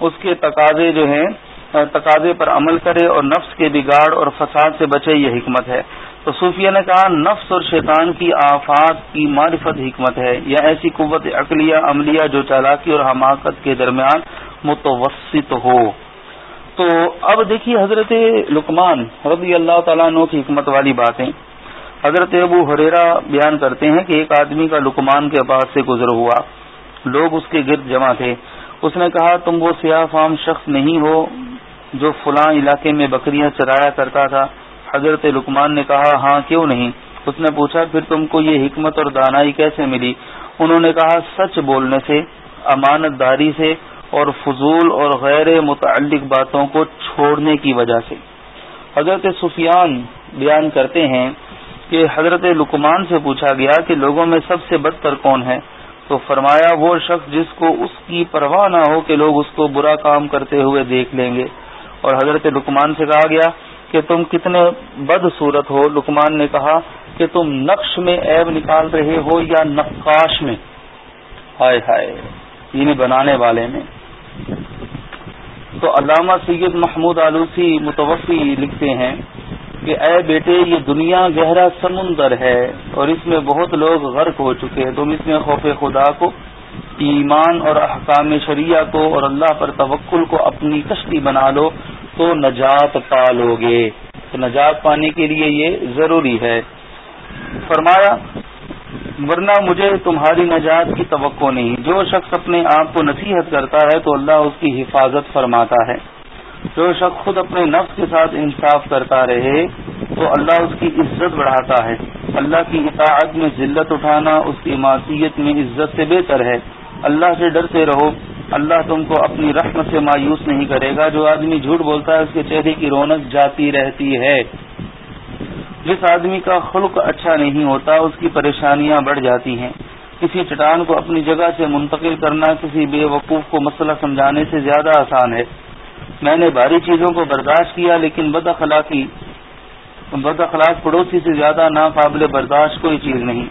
اس کے تقاضے جو ہیں تقاضے پر عمل کرے اور نفس کے بگاڑ اور فساد سے بچے یہ حکمت ہے۔ تو صوفیہ نے کہا، نفس اور شیطان کی آفات کی معرفت حکمت ہے۔ یا ایسی قوت عقلیہ، عملیہ جو چالاکی اور حماقت کے درمیان متوسط ہو۔ تو اب دیکھیے حضرت لکمان رضی اللہ تعالیٰ عنہ کی حکمت والی باتیں۔ حضرت ابو حریرا بیان کرتے ہیں کہ ایک آدمی کا لکمان کے پاس سے گزر ہوا۔ لوگ اس کے گرد جمع تھے۔ اس نے کہا، تم وہ سیاہ فام شخص نہیں ہو جو فلاں علاقے میں بکریاں چرایا کرتا تھا۔ حضرت لکمان نے کہا ہاں کیوں نہیں؟ اس نے پوچھا، پھر تم کو یہ حکمت اور دانائی کیسے ملی؟ انہوں نے کہا، سچ بولنے سے امانت داری سے اور فضول اور غیر متعلق باتوں کو چھوڑنے کی وجہ سے۔ حضرت سفیان بیان کرتے ہیں کہ حضرت لکمان سے پوچھا گیا کہ لوگوں میں سب سے بدتر کون ہے؟ تو فرمایا، وہ شخص جس کو اس کی پرواہ نہ ہو کہ لوگ اس کو برا کام کرتے ہوئے دیکھ لیں گے۔ اور حضرت لکمان سے کہا گیا کہ تم کتنے بد صورت ہو۔ لکمان نے کہا کہ تم نقش میں عیب نکال رہے ہو یا نقاش میں۔ ہائے ہائے یعنی بنانے والے میں۔ تو علامہ سید محمود آلوسی متوفی لکھتے ہیں کہ اے بیٹے، یہ دنیا گہرا سمندر ہے اور اس میں بہت لوگ غرق ہو چکے ہیں۔ تم اس میں خوف خدا کو ایمان اور احکام شریعہ کو اور اللہ پر توکل کو اپنی کشتی بنا لو تو نجات پالو گے۔ تو نجات پانے کے لیے یہ ضروری ہے۔ فرمایا، ورنہ مجھے تمہاری نجات کی توقع نہیں۔ جو شخص اپنے آپ کو نصیحت کرتا ہے تو اللہ اس کی حفاظت فرماتا ہے۔ جو شخص خود اپنے نفس کے ساتھ انصاف کرتا رہے، تو اللہ اس کی عزت بڑھاتا ہے۔ اللہ کی اطاعت میں ذلت اٹھانا، اس کی معصیت میں عزت سے بہتر ہے۔ اللہ سے ڈرتے رہو۔ اللہ تم کو اپنی رحمت سے مایوس نہیں کرے گا۔ جو آدمی جھوٹ بولتا ہے، اس کے چہرے کی رونق جاتی رہتی ہے۔ جس آدمی کا خلق اچھا نہیں ہوتا، اس کی پریشانیاں بڑھ جاتی ہیں۔ کسی چٹان کو اپنی جگہ سے منتقل کرنا، کسی بے وقوف کو مسئلہ سمجھانے سے زیادہ آسان ہے۔ میں نے بھاری چیزوں کو برداشت کیا، لیکن بد اخلاقی، بد اخلاق پڑوسی سے زیادہ ناقابل برداشت کوئی چیز نہیں۔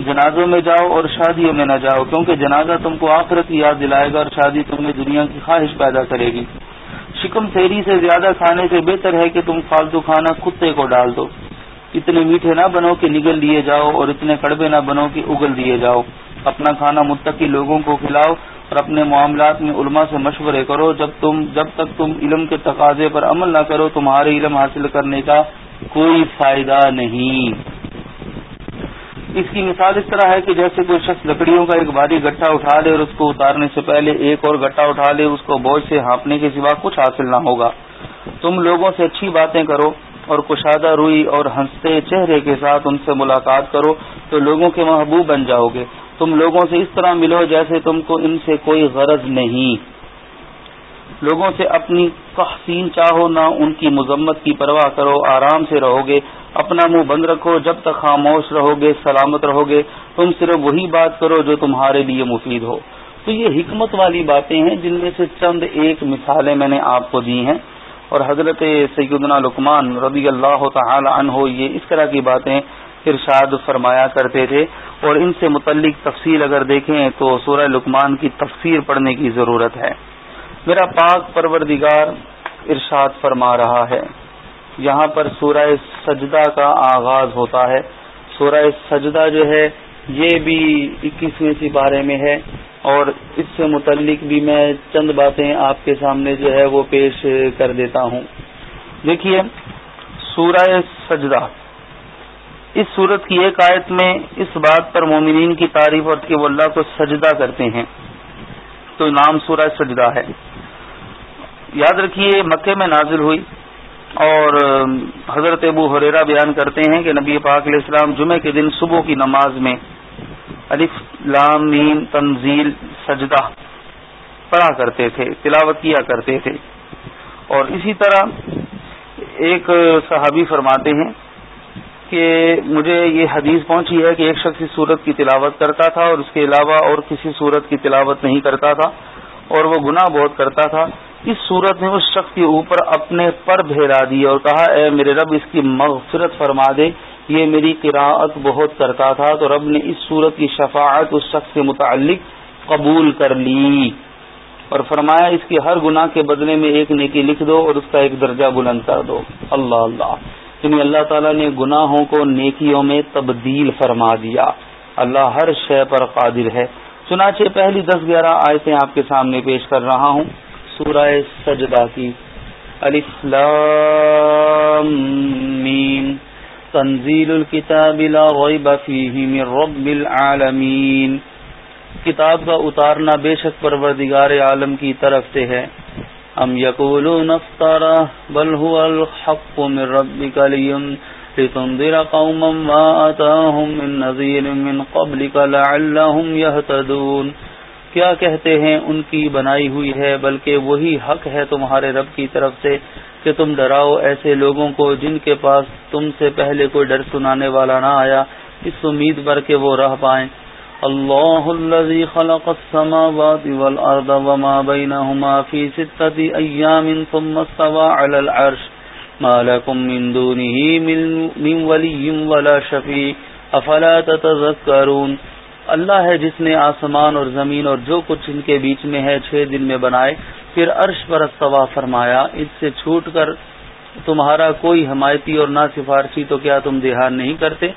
جنازوں میں جاؤ اور شادیوں میں نہ جاؤ، کیونکہ جنازہ تم کو آخرت کی یاد دلائے گا اور شادی تمہیں دنیا کی خواہش پیدا کرے گی۔ شکم سیری سے زیادہ کھانے سے بہتر ہے کہ تم فالتو کھانا کتے کو ڈال دو۔ اتنے میٹھے نہ بنو کہ نگل دیے جاؤ اور اتنے کڑبے نہ بنو کہ اگل دیے جاؤ۔ اپنا کھانا متقی لوگوں کو کھلاؤ۔ اور اپنے معاملات میں علماء سے مشورے کرو۔ جب تم، جب تک تم علم کے تقاضے پر عمل نہ کرو، تمہارے علم حاصل کرنے کا کوئی فائدہ نہیں۔ اس کی مثال اس طرح ہے کہ جیسے کوئی شخص لکڑیوں کا ایک بھاری گٹھا اٹھا لے اور اس کو اتارنے سے پہلے ایک اور گٹھا اٹھا لے، اس کو بوجھ سے ہانپنے کے سوا کچھ حاصل نہ ہوگا۔ تم لوگوں سے اچھی باتیں کرو اور کشادہ روئی اور ہنستے چہرے کے ساتھ ان سے ملاقات کرو، تو لوگوں کے محبوب بن جاؤ گے۔ تم لوگوں سے اس طرح ملو جیسے تم کو ان سے کوئی غرض نہیں۔ لوگوں سے اپنی تحسین چاہو، نہ ان کی مذمت کی پرواہ کرو، آرام سے رہو گے اپنا منہ بند رکھو، جب تک خاموش رہو گے سلامت رہو گے تم صرف وہی بات کرو جو تمہارے لیے مفید ہو۔ تو یہ حکمت والی باتیں ہیں جن میں سے چند ایک مثالیں میں نے آپ کو دی ہیں۔ اور حضرت سیدنا لکمان رضی اللہ تعالی عنہ یہ اس طرح کی باتیں ارشاد فرمایا کرتے تھے اور ان سے متعلق تفصیل اگر دیکھیں تو سورہ لکمان کی تفسیر پڑھنے کی ضرورت ہے۔ میرا پاک پروردگار ارشاد فرما رہا ہے۔ یہاں پر سورہ سجدہ کا آغاز ہوتا ہے۔ سورہ سجدہ جو ہے، یہ بھی اکیسویں سپارے میں ہے اور اس سے متعلق بھی میں چند باتیں آپ کے سامنے جو ہے وہ پیش کر دیتا ہوں۔ دیکھیے، سورہ سجدہ اس صورت کی ایک آیت میں اس بات پر مومنین کی تعریف اور کہ وہ اللہ کو سجدہ کرتے ہیں۔ تو نام سورہ سجدہ ہے۔ یاد رکھیے مکے میں نازل ہوئی اور حضرت ابو حریرا بیان کرتے ہیں کہ نبی پاک علیہ السلام جمعے کے دن صبح کی نماز میں الف لام میم تنزیل سجدہ پڑھا کرتے تھے، تلاوت کیا کرتے تھے۔ اور اسی طرح ایک صحابی فرماتے ہیں کہ مجھے یہ حدیث پہنچی ہے کہ ایک شخص اس صورت کی تلاوت کرتا تھا اور اس کے علاوہ اور کسی صورت کی تلاوت نہیں کرتا تھا اور وہ گناہ بہت کرتا تھا۔ اس صورت نے اس شخص کے اوپر اپنے پر بھیرا دی اور کہا، اے میرے رب، اس کی مغفرت فرما دے، یہ میری قراءت بہت کرتا تھا، تو رب نے اس صورت کی شفاعت اس شخص کے متعلق قبول کر لی۔ اور فرمایا، اس کی ہر گناہ کے بدلے میں ایک نیکی لکھ دو اور اس کا ایک درجہ بلند کر دو۔ اللہ اللہ۔ یعنی اللہ تعالیٰ نے گناہوں کو نیکیوں میں تبدیل فرما دیا۔ اللہ ہر شے پر قادر ہے۔ چنانچہ پہلی دس گیارہ آیتیں آپ کے سامنے پیش کر رہا ہوں۔ سورہ سجدہ کی۔ میم۔ تنزیل الكتاب لا غیب فیہ من رب العالمین۔ کتاب کا اتارنا بے شک پروردگار عالم کی طرف سے ہے۔ ام یقولون افترا بل هو الحق من ربک لیم لتنذر قوما ما آتاهم من نذیر من قبلک لعلهم يهتدون۔ کیا کہتے ہیں ان کی بنائی ہوئی ہے بلکہ وہی حق ہے تمہارے رب کی طرف سے کہ تم ڈراؤ ایسے لوگوں کو جن کے پاس تم سے پہلے کوئی ڈر سنانے والا نہ آیا، اس امید پر کہ وہ رہ پائیں۔ اللہ الذي خلق السماوات والارض وما بينهما في ستة ايام ثم استوى على العرش ما لكم من دونه من ولي ولا شفيع افلا تتذكرون اللہ ہے جس نے آسمان اور زمین اور جو کچھ ان کے بیچ میں ہے چھ دن میں بنائے، پھر عرش پر استوا فرمایا، اس سے چھوٹ کر تمہارا کوئی حمایتی اور نہ سفارشی تو کیا تم دھیان نہیں کرتے؟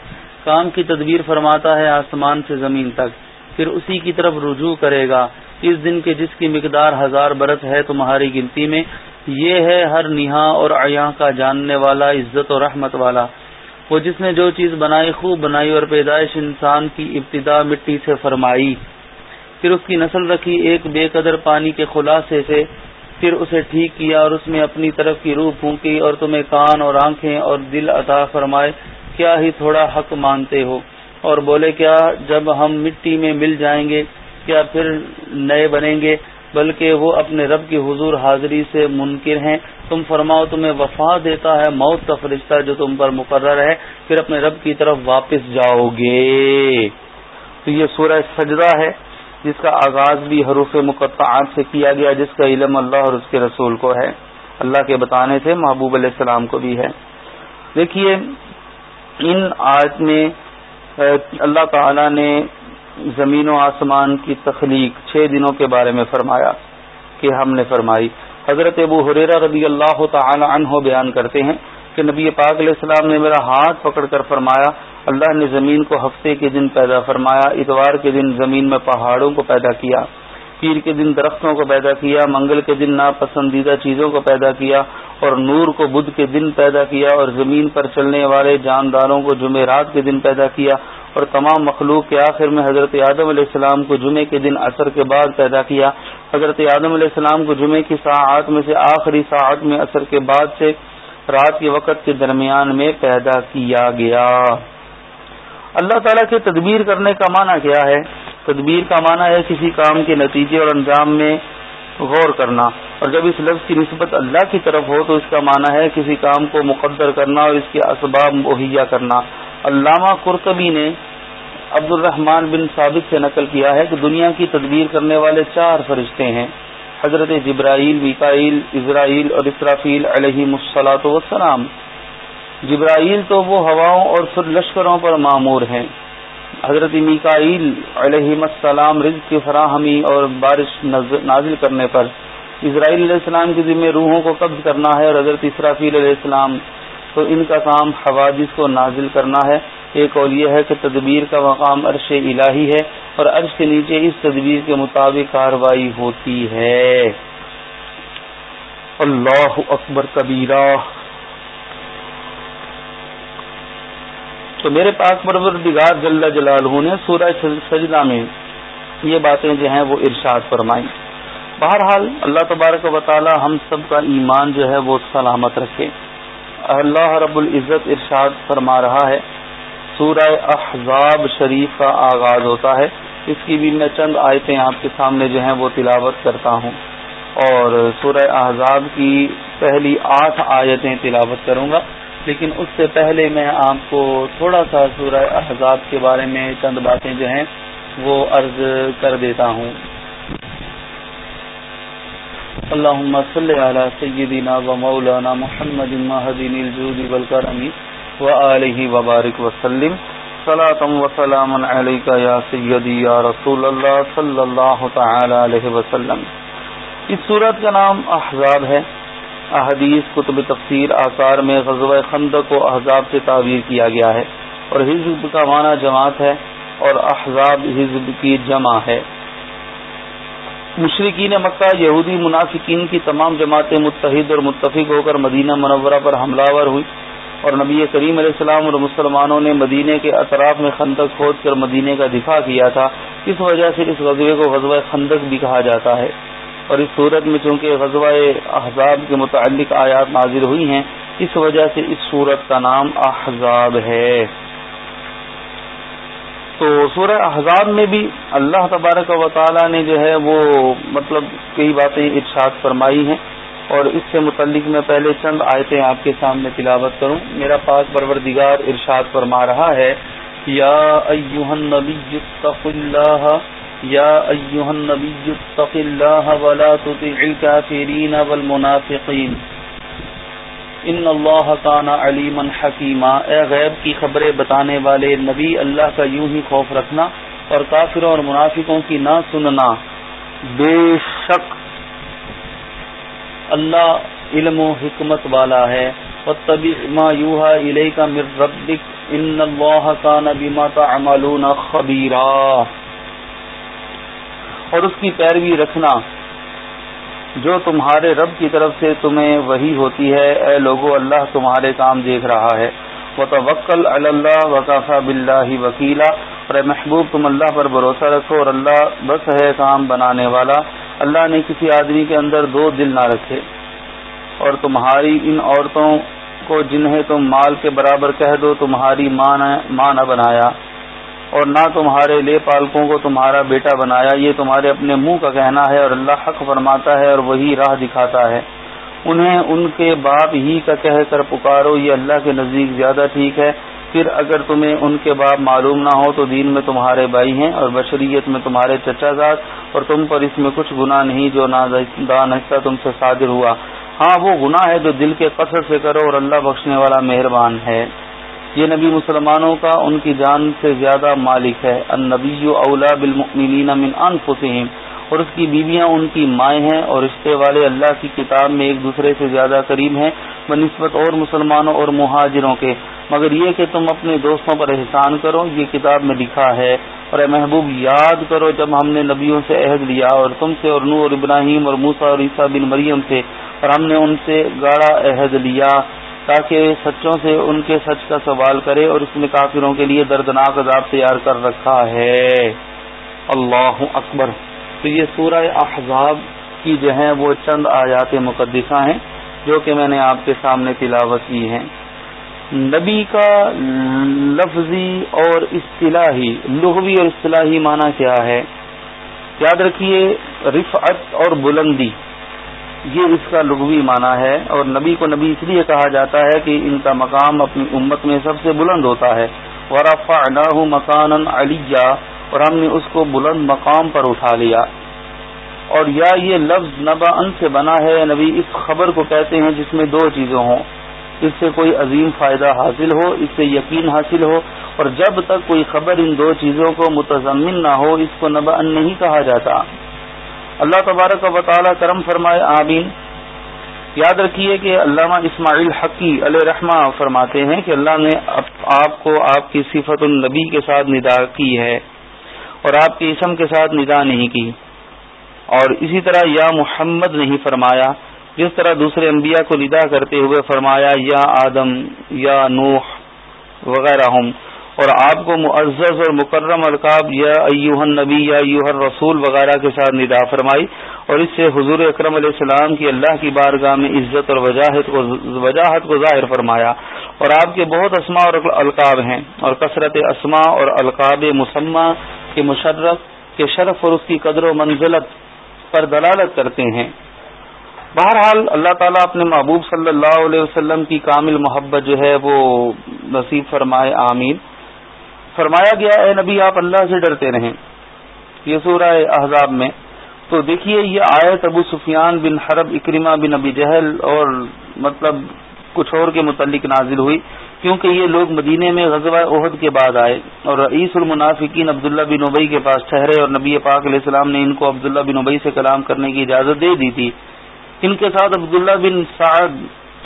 کام کی تدبیر فرماتا ہے آسمان سے زمین تک، پھر اسی کی طرف رجوع کرے گا۔ اس دن کے جس کی مقدار ہزار برس ہے تمہاری گنتی میں، یہ ہے ہر نہا اور عیاں کا جاننے والا، عزت و رحمت والا۔ وہ جس نے جو چیز بنائی، خوب بنائی اور پیدائش انسان کی ابتدا مٹی سے فرمائی۔ پھر اس کی نسل رکھی ایک بے قدر پانی کے خلاصے سے، پھر اسے ٹھیک کیا اور اس میں اپنی طرف کی روح پھونکی اور تمہیں کان اور آنکھیں اور دل عطا فرمائے۔ کیا ہی تھوڑا حق مانتے ہو اور بولے کیا جب ہم مٹی میں مل جائیں گے، کیا پھر نئے بنیں گے؟ بلکہ وہ اپنے رب کی حضور حاضری سے منکر ہیں۔ تم فرماؤ تمہیں وفا دیتا ہے موت کا فرشتہ جو تم پر مقرر ہے، پھر اپنے رب کی طرف واپس جاؤ گے۔ تو یہ سورہ سجدہ ہے، جس کا آغاز بھی حروف مقطعات سے کیا گیا، جس کا علم اللہ اور اس کے رسول کو ہے۔ اللہ کے بتانے سے محبوب علیہ السلام کو بھی ہے۔ دیکھیے ان آیت میں اللہ تعالی نے زمین و آسمان کی تخلیق چھ دنوں کے بارے میں فرمایا کہ ہم نے فرمائی۔ حضرت ابو حریرا رضی اللہ تعالی عنہ بیان کرتے ہیں کہ نبی پاک علیہ السلام نے میرا ہاتھ پکڑ کر فرمایا، اللہ نے زمین کو ہفتے کے دن پیدا فرمایا، اتوار کے دن زمین میں پہاڑوں کو پیدا کیا۔ پیر کے دن درختوں کو پیدا کیا، منگل کے دن ناپسندیدہ چیزوں کو پیدا کیا اور نور کو بدھ کے دن پیدا کیا اور زمین پر چلنے والے جانداروں کو جمعرات کے دن پیدا کیا اور تمام مخلوق کے آخر میں حضرت آدم علیہ السلام کو جمعے کے دن اثر کے بعد پیدا کیا۔ حضرت آدم علیہ السلام کو جمعے کی ساعت میں سے آخری ساعت میں اثر کے بعد سے رات کے وقت کے درمیان میں پیدا کیا گیا۔ اللہ تعالیٰ کے تدبیر کرنے کا معنی کیا ہے؟ تدبیر کا معنی ہے کسی کام کے نتیجے اور انجام میں غور کرنا اور جب اس لفظ کی نسبت اللہ کی طرف ہو تو اس کا معنی ہے کسی کام کو مقدر کرنا اور اس کے اسباب مہیا کرنا۔ علامہ قرطبی نے عبد الرحمان بن ثابت سے نقل کیا ہے کہ دنیا کی تدبیر کرنے والے چار فرشتے ہیں، حضرت جبرائیل وکائیل اسرائیل اور اسرافیل علیہ مسلاط وسلام جبرائیل تو وہ ہواؤں اور پھر لشکروں پر معمور ہیں۔ حضرت میکائیل علیہ السلام رزق کی فراہمی اور بارش نازل کرنے پر اسرائیل علیہ السلام کے ذمہ روحوں کو قبض کرنا ہے اور حضرت اسرافیل علیہ السلام تو ان کا کام حوادث کو نازل کرنا ہے۔ ایک اور یہ ہے کہ تدبیر کا مقام عرش الہی ہے اور عرش کے نیچے اس تدبیر کے مطابق کاروائی ہوتی ہے۔ اللہ اکبر کبیرہ۔ تو میرے پاک پرور دگار جل جلال نے سورہ سجدہ میں یہ باتیں جو ہیں وہ ارشاد فرمائی بہرحال اللہ تبارک و تعالی ہم سب کا ایمان جو ہے وہ سلامت رکھے۔ اللہ رب العزت ارشاد فرما رہا ہے۔ سورہ احزاب شریف کا آغاز ہوتا ہے۔ اس کی بھی میں چند آیتیں آپ کے سامنے جو ہیں وہ تلاوت کرتا ہوں۔ اور سورہ احزاب کی پہلی آٹھ آیتیں تلاوت کروں گا۔ لیکن اس سے پہلے میں آپ کو تھوڑا سا سورہ احزاب کے بارے میں چند باتیں جو ہیں وہ عرض کر دیتا ہوں۔ اللهم صل على سيدنا ومولانا محمد المهدي الجود والكرم وآله وبارك وسلم صلاة وسلام عليك يا سيدي يا رسول الله صلى الله تعالى عليه وسلم۔ اس صورت کا نام احزاب ہے۔ احادیث، کتب تفسیر، آثار میں غزوہ خندق و احزاب سے تعبیر کیا گیا ہے اور حزب کا معنی جماعت ہے اور احزاب حزب کی جمع ہے۔ مشرقین مکہ، یہودی منافقین کی تمام جماعتیں متحد اور متفق ہو کر مدینہ منورہ پر حملہ ور ہوئی اور نبی کریم علیہ السلام اور مسلمانوں نے مدینے کے اطراف میں خندق کھود کر مدینے کا دفاع کیا تھا۔ اس وجہ سے اس غزوے کو غزوہ خندق بھی کہا جاتا ہے۔ اور اس صورت میں چونکہ غزوہ احزاب کے متعلق آیات نازل ہوئی ہیں، اس وجہ سے اس صورت کا نام احزاب ہے۔ تو سورہ احزاب میں بھی اللہ تبارک و تعالی نے جو ہے وہ مطلب کئی باتیں ارشاد فرمائی ہیں۔ اور اس سے متعلق میں پہلے چند آیتیں آپ کے سامنے تلاوت کروں۔ میرا پاک پروردگار ارشاد فرما رہا ہے، یا النبی اللہ يا أيها النبي اتق الله ولا تطع الكافرين والمنافقين. ان اللہ كان عليما حكيما. اے غیب کی خبریں بتانے والے نبی اللہ کا یوں ہی خوف رکھنا اور کافروں اور منافقوں کی نہ سننا. بے شک اللہ علم و حکمت والا ہے. ما یوہا يوحى من ربك ان الله كان بما تعملون خبيرا اور اس کی پیروی رکھنا جو تمہارے رب کی طرف سے تمہیں وہی ہوتی ہے۔ اے لوگو، اللہ تمہارے کام دیکھ رہا ہے۔ وہ توکل اللہ وقافہ بلّہ وکیلا۔ اور محبوب، تم اللہ پر بھروسہ رکھو اور اللہ بس ہے کام بنانے والا۔ اللہ نے کسی آدمی کے اندر دو دل نہ رکھے۔ اور تمہاری ان عورتوں کو جنہیں تم مال کے برابر کہہ دو، تمہاری ماں نہ بنایا۔ اور نہ تمہارے لے پالکوں کو تمہارا بیٹا بنایا، یہ تمہارے اپنے منہ کا کہنا ہے اور اللہ حق فرماتا ہے اور وہی راہ دکھاتا ہے۔ انہیں ان کے باپ ہی کا کہہ کر پکارو، یہ اللہ کے نزدیک زیادہ ٹھیک ہے۔ پھر اگر تمہیں ان کے باپ معلوم نہ ہو تو دین میں تمہارے بھائی ہیں اور بشریت میں تمہارے چچا زاد اور تم پر اس میں کچھ گناہ نہیں جو نادانستہ تم سے صادر ہوا۔ ہاں وہ گناہ ہے جو دل کے قصر سے کرو اور اللہ بخشنے والا مہربان ہے۔ یہ نبی مسلمانوں کا ان کی جان سے زیادہ مالک ہے۔ النبی اولا بالمؤمنین من انفسهم اور اس کی بیویاں ان کی مائیں ہیں اور رشتے والے اللہ کی کتاب میں ایک دوسرے سے زیادہ قریب ہیں، بنسبت اور مسلمانوں اور مہاجروں کے۔ مگر یہ کہ تم اپنے دوستوں پر احسان کرو، یہ کتاب میں لکھا ہے۔ اور اے محبوب، یاد کرو جب ہم نے نبیوں سے عہد لیا اور تم سے اور نور اور ابراہیم اور موسا اور عیسیٰ بن مریم سے، اور ہم نے ان سے گاڑا عہد لیا۔ تاکہ سچوں سے ان کے سچ کا سوال کرے اور اس میں کافروں کے لیے دردناک عذاب تیار کر رکھا ہے۔ اللہ اکبر۔ تو یہ سورہ احزاب کی جو ہیں وہ چند آیات مقدسہ ہیں جو کہ میں نے آپ کے سامنے تلاوت کی ہیں۔ نبی کا لفظی اور اصطلاحی، لغوی اور اصطلاحی معنی کیا ہے؟ یاد رکھیے، رفعت اور بلندی۔ یہ اس کا لغوی معنی ہے اور نبی کو نبی اس لیے کہا جاتا ہے کہ ان کا مقام اپنی امت میں سب سے بلند ہوتا ہے۔ ورفا مکان علیہ اور ہم نے اس کو بلند مقام پر اٹھا لیا۔ اور یا یہ لفظ نبا ان سے بنا ہے، نبی اس خبر کو کہتے ہیں جس میں دو چیزیں ہوں۔ اس سے کوئی عظیم فائدہ حاصل ہو، اس سے یقین حاصل ہو۔ اور جب تک کوئی خبر ان دو چیزوں کو متضمن نہ ہو، اس کو نبا ان نہیں کہا جاتا۔ اللہ تبارک و تعالی کرم فرمائے، آمین۔ یاد رکھیے کہ علامہ اسماعیل حقی علیہ رحمہ فرماتے ہیں کہ اللہ نے آپ کو آپ کی صفت النبی کے ساتھ ندا کی ہے اور آپ کے اسم کے ساتھ ندا نہیں کی۔ اور اسی طرح یا محمد نہیں فرمایا، جس طرح دوسرے انبیاء کو ندا کرتے ہوئے فرمایا، یا آدم، یا نوح وغیرہ ہوں اور آپ کو معزز اور مکرم القاب یا ایوہن نبی یا ایوہر رسول وغیرہ کے ساتھ ندا فرمائی اور اس سے حضور اکرم علیہ السلام کی اللہ کی بارگاہ میں عزت اور وجاہت کو وجاہت کو ظاہر فرمایا اور آپ کے بہت اسماء اور القاب ہیں اور کثرت اسماء اور القاب مسمہ کے مشرف کے شرف اور اس کی قدر و منزلت پر دلالت کرتے ہیں۔ بہرحال اللہ تعالیٰ اپنے محبوب صلی اللہ علیہ وسلم کی کامل محبت جو ہے وہ نصیب فرمائے، آمین۔ فرمایا گیا، اے نبی، آپ اللہ سے ڈرتے رہیں. یہ سورہ احزاب میں۔ تو دیکھیے، یہ آیت ابو سفیان بن حرب اکریمہ بن ابی جہل اور مطلب کچھ اور کے متعلق نازل ہوئی، کیونکہ یہ لوگ مدینے میں غزوہ عہد کے بعد آئے اور رئیس المنافقین عبداللہ بن ابئی کے پاس ٹھہرے اور نبی پاک علیہ السلام نے ان کو عبداللہ بن ابئی سے کلام کرنے کی اجازت دے دی تھی۔ ان کے ساتھ عبداللہ بن سعد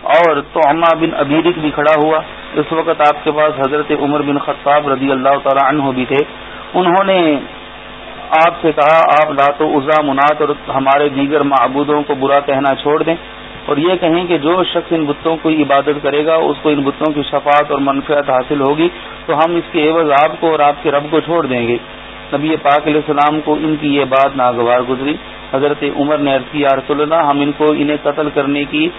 اور توما بن ابیرک بھی کھڑا ہوا۔ اس وقت آپ کے پاس حضرت عمر بن خطاب رضی اللہ تعالی عنہ بھی تھے۔ انہوں نے آپ سے کہا، آپ لاتو ازا منات اور ہمارے دیگر معبودوں کو برا کہنا چھوڑ دیں اور یہ کہیں کہ جو شخص ان بتوں کی عبادت کرے گا، اس کو ان بتوں کی شفاعت اور منفیت حاصل ہوگی تو ہم اس کے عوض آپ کو اور آپ کے رب کو چھوڑ دیں گے۔ نبی پاک علیہ السلام کو ان کی یہ بات ناگوار گزری۔ حضرت عمر نے عرض کی رسول اللہ، ہم ان کو انہیں قتل کرنے کی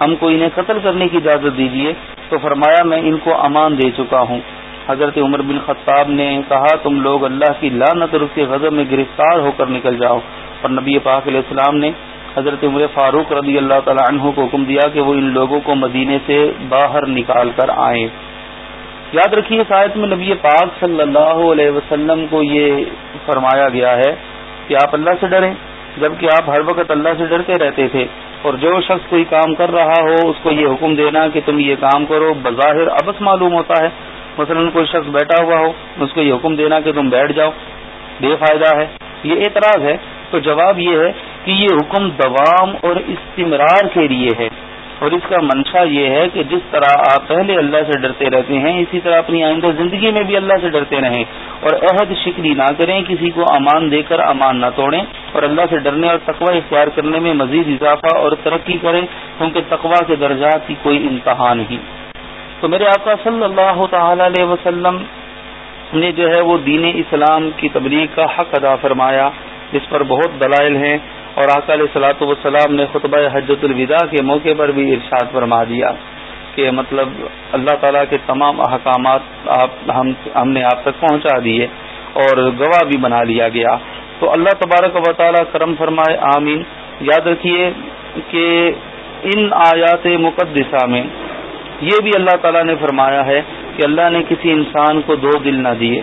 ہم کو انہیں قتل کرنے کی اجازت دیجیے تو فرمایا میں ان کو امان دے چکا ہوں۔ حضرت عمر بن خطاب نے کہا، تم لوگ اللہ کی لانت اور اس کے غضب میں گرفتار ہو کر نکل جاؤ۔ اور نبی پاک علیہ السلام نے حضرت عمر فاروق رضی اللہ تعالی عنہ کو حکم دیا کہ وہ ان لوگوں کو مدینے سے باہر نکال کر آئیں۔ یاد رکھیے شاید میں نبی پاک صلی اللہ علیہ وسلم کو یہ فرمایا گیا ہے کہ آپ اللہ سے ڈریں، جبکہ آپ ہر وقت اللہ سے ڈرتے رہتے تھے۔ اور جو شخص کوئی کام کر رہا ہو، اس کو یہ حکم دینا کہ تم یہ کام کرو، بظاہر ابس معلوم ہوتا ہے۔ مثلا کوئی شخص بیٹھا ہوا ہو، اس کو یہ حکم دینا کہ تم بیٹھ جاؤ۔ بے فائدہ ہے۔ یہ اعتراض ہے۔ تو جواب یہ ہے کہ یہ حکم دوام اور استمرار کے لیے ہے۔ اور اس کا منشا یہ ہے کہ جس طرح آپ پہلے اللہ سے ڈرتے رہتے ہیں، اسی طرح اپنی آئندہ زندگی میں بھی اللہ سے ڈرتے رہیں۔ اور عہد شکری نہ کریں، کسی کو امان دے کر امان نہ توڑیں۔ اور اللہ سے ڈرنے اور تقوی اختیار کرنے میں مزید اضافہ اور ترقی کریں، کیونکہ تقوی کے درجات کی کوئی انتہا نہیں۔ تو میرے آقا صلی اللہ تعالی علیہ وسلم نے جو ہے وہ دین اسلام کی تبلیغ کا حق ادا فرمایا، جس پر بہت دلائل ہیں۔ اور آقا علیہ سلاۃ والسلام نے خطبہ حجت الوداع کے موقع پر بھی ارشاد فرما دیا کہ مطلب اللہ تعالیٰ کے تمام احکامات آپ ہم نے آپ تک پہنچا دیے اور گواہ بھی بنا لیا گیا۔ تو اللہ تبارک و تعالیٰ کرم فرمائے، آمین۔ یاد رکھیے کہ ان آیات مقدسہ میں یہ بھی اللہ تعالیٰ نے فرمایا ہے کہ اللہ نے کسی انسان کو دو دل نہ دیے۔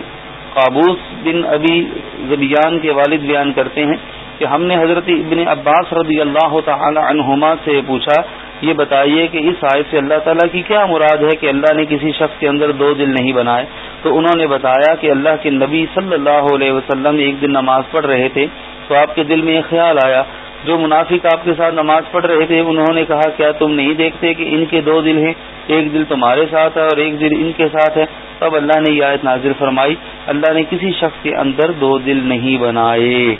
قابوس بن ابی زبیان کے والد بیان کرتے ہیں کہ ہم نے حضرت ابن عباس رضی اللہ تعالی عنہما سے پوچھا، یہ بتائیے کہ اس آیت سے اللہ تعالیٰ کی کیا مراد ہے کہ اللہ نے کسی شخص کے اندر دو دل نہیں بنائے؟ تو انہوں نے بتایا کہ اللہ کے نبی صلی اللہ علیہ وسلم ایک دن نماز پڑھ رہے تھے، تو آپ کے دل میں یہ خیال آیا۔ جو منافق آپ کے ساتھ نماز پڑھ رہے تھے، انہوں نے کہا، کیا تم نہیں دیکھتے کہ ان کے دو دل ہیں؟ ایک دل تمہارے ساتھ ہے اور ایک دل ان کے ساتھ ہے۔ تب اللہ نے یہ آیت نازل فرمائی، اللہ نے کسی شخص کے اندر دو دل نہیں بنائے۔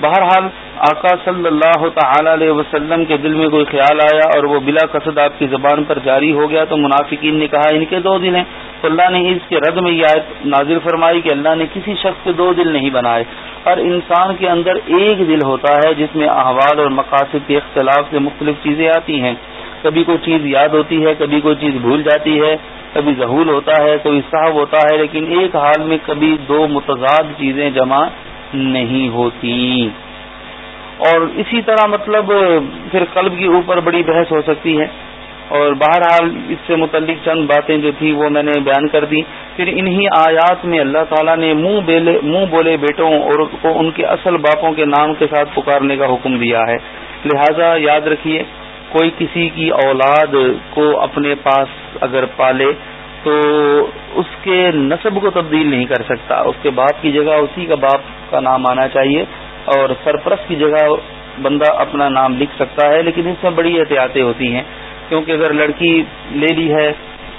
بہرحال آقا صلی اللہ تعالی علیہ وسلم کے دل میں کوئی خیال آیا اور وہ بلا قصد آپ کی زبان پر جاری ہو گیا تو منافقین نے کہا ان کے دو دل ہیں تو اللہ نے اس کے رد میں یہ آیت نازل فرمائی کہ اللہ نے کسی شخص کے دو دل نہیں بنائے ہر انسان کے اندر ایک دل ہوتا ہے جس میں احوال اور مقاصد کے اختلاف سے مختلف چیزیں آتی ہیں۔ کبھی کوئی چیز یاد ہوتی ہے، کبھی کوئی چیز بھول جاتی ہے، کبھی ظہول ہوتا ہے کوئی صاحب ہوتا ہے، لیکن ایک حال میں کبھی دو متضاد چیزیں جمع نہیں ہوتی۔ اور اسی طرح مطلب پھر قلب کے اوپر بڑی بحث ہو سکتی ہے۔ اور بہرحال اس سے متعلق چند باتیں جو تھی وہ میں نے بیان کر دی پھر انہی آیات میں اللہ تعالیٰ نے منہ منہ بولے بیٹوں اور کو ان کے اصل باپوں کے نام کے ساتھ پکارنے کا حکم دیا ہے۔ لہذا یاد رکھیے، کوئی کسی کی اولاد کو اپنے پاس اگر پالے تو اس کے نصب کو تبدیل نہیں کر سکتا۔ اس کے باپ کی جگہ اسی کا باپ کا نام آنا چاہیے اور سرپرست کی جگہ بندہ اپنا نام لکھ سکتا ہے، لیکن اس میں بڑی احتیاطیں ہوتی ہیں۔ کیونکہ اگر لڑکی لے لی ہے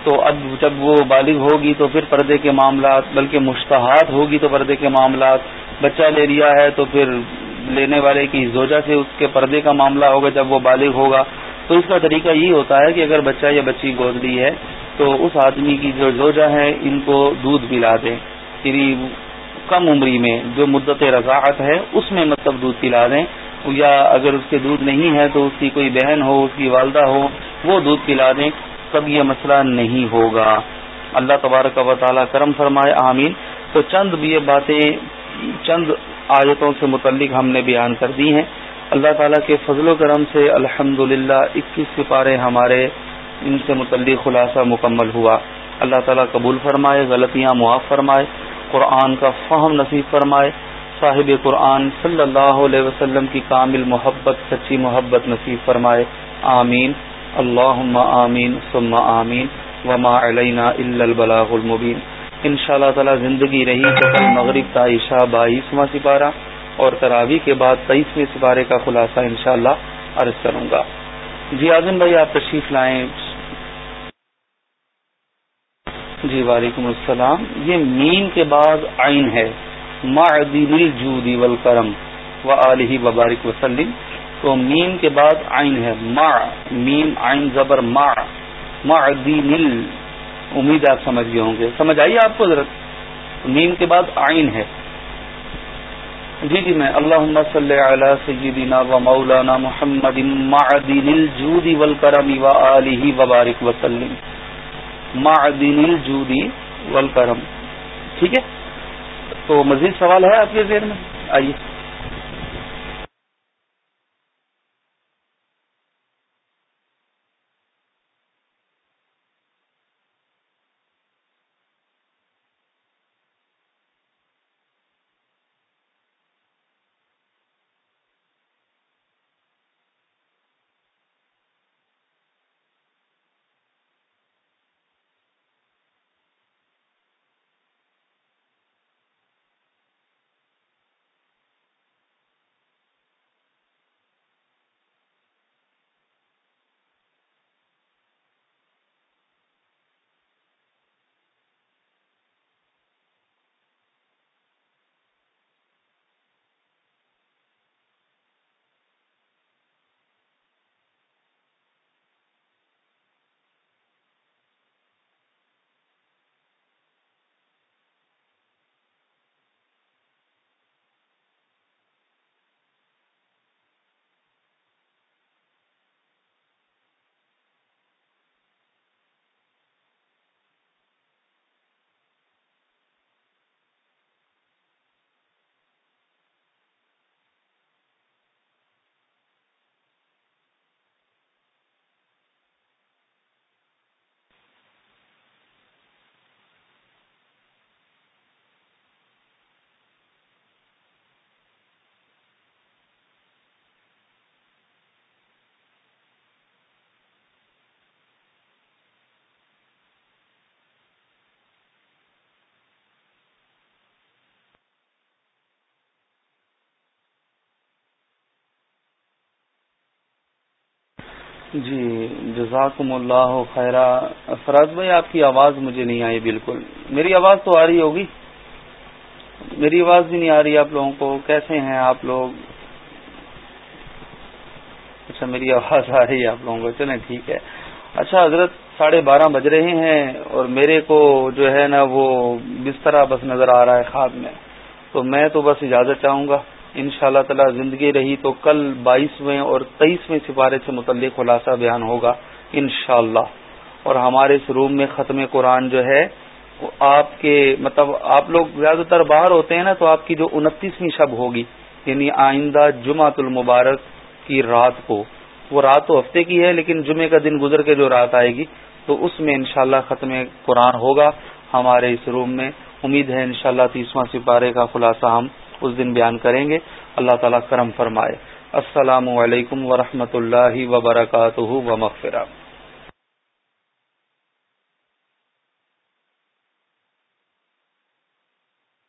تو اب جب وہ بالغ ہوگی تو پھر پردے کے معاملات، بلکہ مشتحات ہوگی تو پردے کے معاملات۔ بچہ لے لیا ہے تو پھر لینے والے کی زوجہ سے اس کے پردے کا معاملہ ہوگا جب وہ بالغ ہوگا۔ تو اس کا طریقہ یہ ہوتا ہے کہ اگر بچہ یا بچی گود لی ہے تو اس آدمی کی جو زوجہ ہے، ان کو دودھ پلا دیں۔ یعنی کم عمری میں جو مدت رضاعت ہے، اس میں مطلب دودھ پلا دیں۔ یا اگر اس کے دودھ نہیں ہے تو اس کی کوئی بہن ہو، اس کی والدہ ہو، وہ دودھ پلا دیں۔ تب یہ مسئلہ نہیں ہوگا۔ اللہ تبارک و تعالیٰ کرم فرمائے، آمین۔ تو چند بھی یہ باتیں، چند آیتوں سے متعلق ہم نے بیان کر دی ہیں۔ اللہ تعالیٰ کے فضل و کرم سے الحمد للہ اکیس سپارے ہمارے ان سے متعلق خلاصہ مکمل ہوا۔ اللہ تعالیٰ قبول فرمائے، غلطیاں معاف فرمائے۔ قرآن کا فہم نصیب فرمائے، صاحب قرآن صلی اللہ علیہ وسلم کی کامل محبت، سچی محبت نصیب فرمائے۔ آمین۔ اللہ آمین، ثم آمین۔ وما علینا الا البلاغ المبین۔ ان شاء اللہ تعالیٰ زندگی رہی تو کل مغرب تا عشاء بائیسواں سپارہ اور تراوی کے بعد تیئیسویں سپارے کا خلاصہ انشاءاللہ شاء عرض کروں گا۔ جی اعظم بھائی، آپ تشریف لائیں۔ جی وعلیکم السلام۔ یہ مین کے بعد آئین ہے۔ معدین الجودی والکرم۔ و علیہ وبارک وسلم۔ تو مین کے بعد آئین ہے۔ ما مین آئین زبر ما معدین امید آپ سمجھ گئے ہوں گے۔ سمجھ آئیے آپ کو ضرورت مین کے بعد آئین ہے۔ جی جی میں اللہ صلی علی سیدنا و مولانا محمد معدین الجود والکرم۔ و آلہ وبارک وسلم۔ معدین الجودی والکرم. ٹھیک ہے؟ تو مزید سوال ہے آپ کے ذہن میں؟ آئیے۔ جی جزاکم اللہ خیرہ فراز بھائی، آپ کی آواز مجھے نہیں آئی بالکل۔ میری آواز تو آ رہی ہوگی۔ میری آواز بھی نہیں آ رہی آپ لوگوں کو۔ کیسے ہیں آپ لوگ؟ اچھا میری آواز آ رہی ہے آپ لوگوں کو۔ چلیں ٹھیک ہے۔ اچھا حضرت ساڑھے بارہ بج رہے ہیں اور میرے کو جو ہے نا وہ بستر بس نظر آ رہا ہے خواب میں۔ تو میں تو بس اجازت چاہوں گا۔ ان شاء اللہ تعالی زندگی رہی تو کل بائیسویں اور تیئیسویں سپارے سے متعلق خلاصہ بیان ہوگا انشاءاللہ۔ اور ہمارے اس روم میں ختم قرآن جو ہے، آپ کے مطلب آپ لوگ زیادہ تر باہر ہوتے ہیں نا تو آپ کی جو انتیسویں شب ہوگی یعنی آئندہ جمعۃ المبارک کی رات کو۔ وہ رات تو ہفتے کی ہے، لیکن جمعے کا دن گزر کے جو رات آئے گی، تو اس میں انشاءاللہ ختم قرآن ہوگا ہمارے اس روم میں۔ امید ہے انشاءاللہ شاء تیسواں سپارے کا خلاصہ ہم اس دن بیان کریں گے۔ اللہ تعالیٰ کرم فرمائے۔ السلام علیکم ورحمۃ اللہ وبرکاتہ و مغفرہ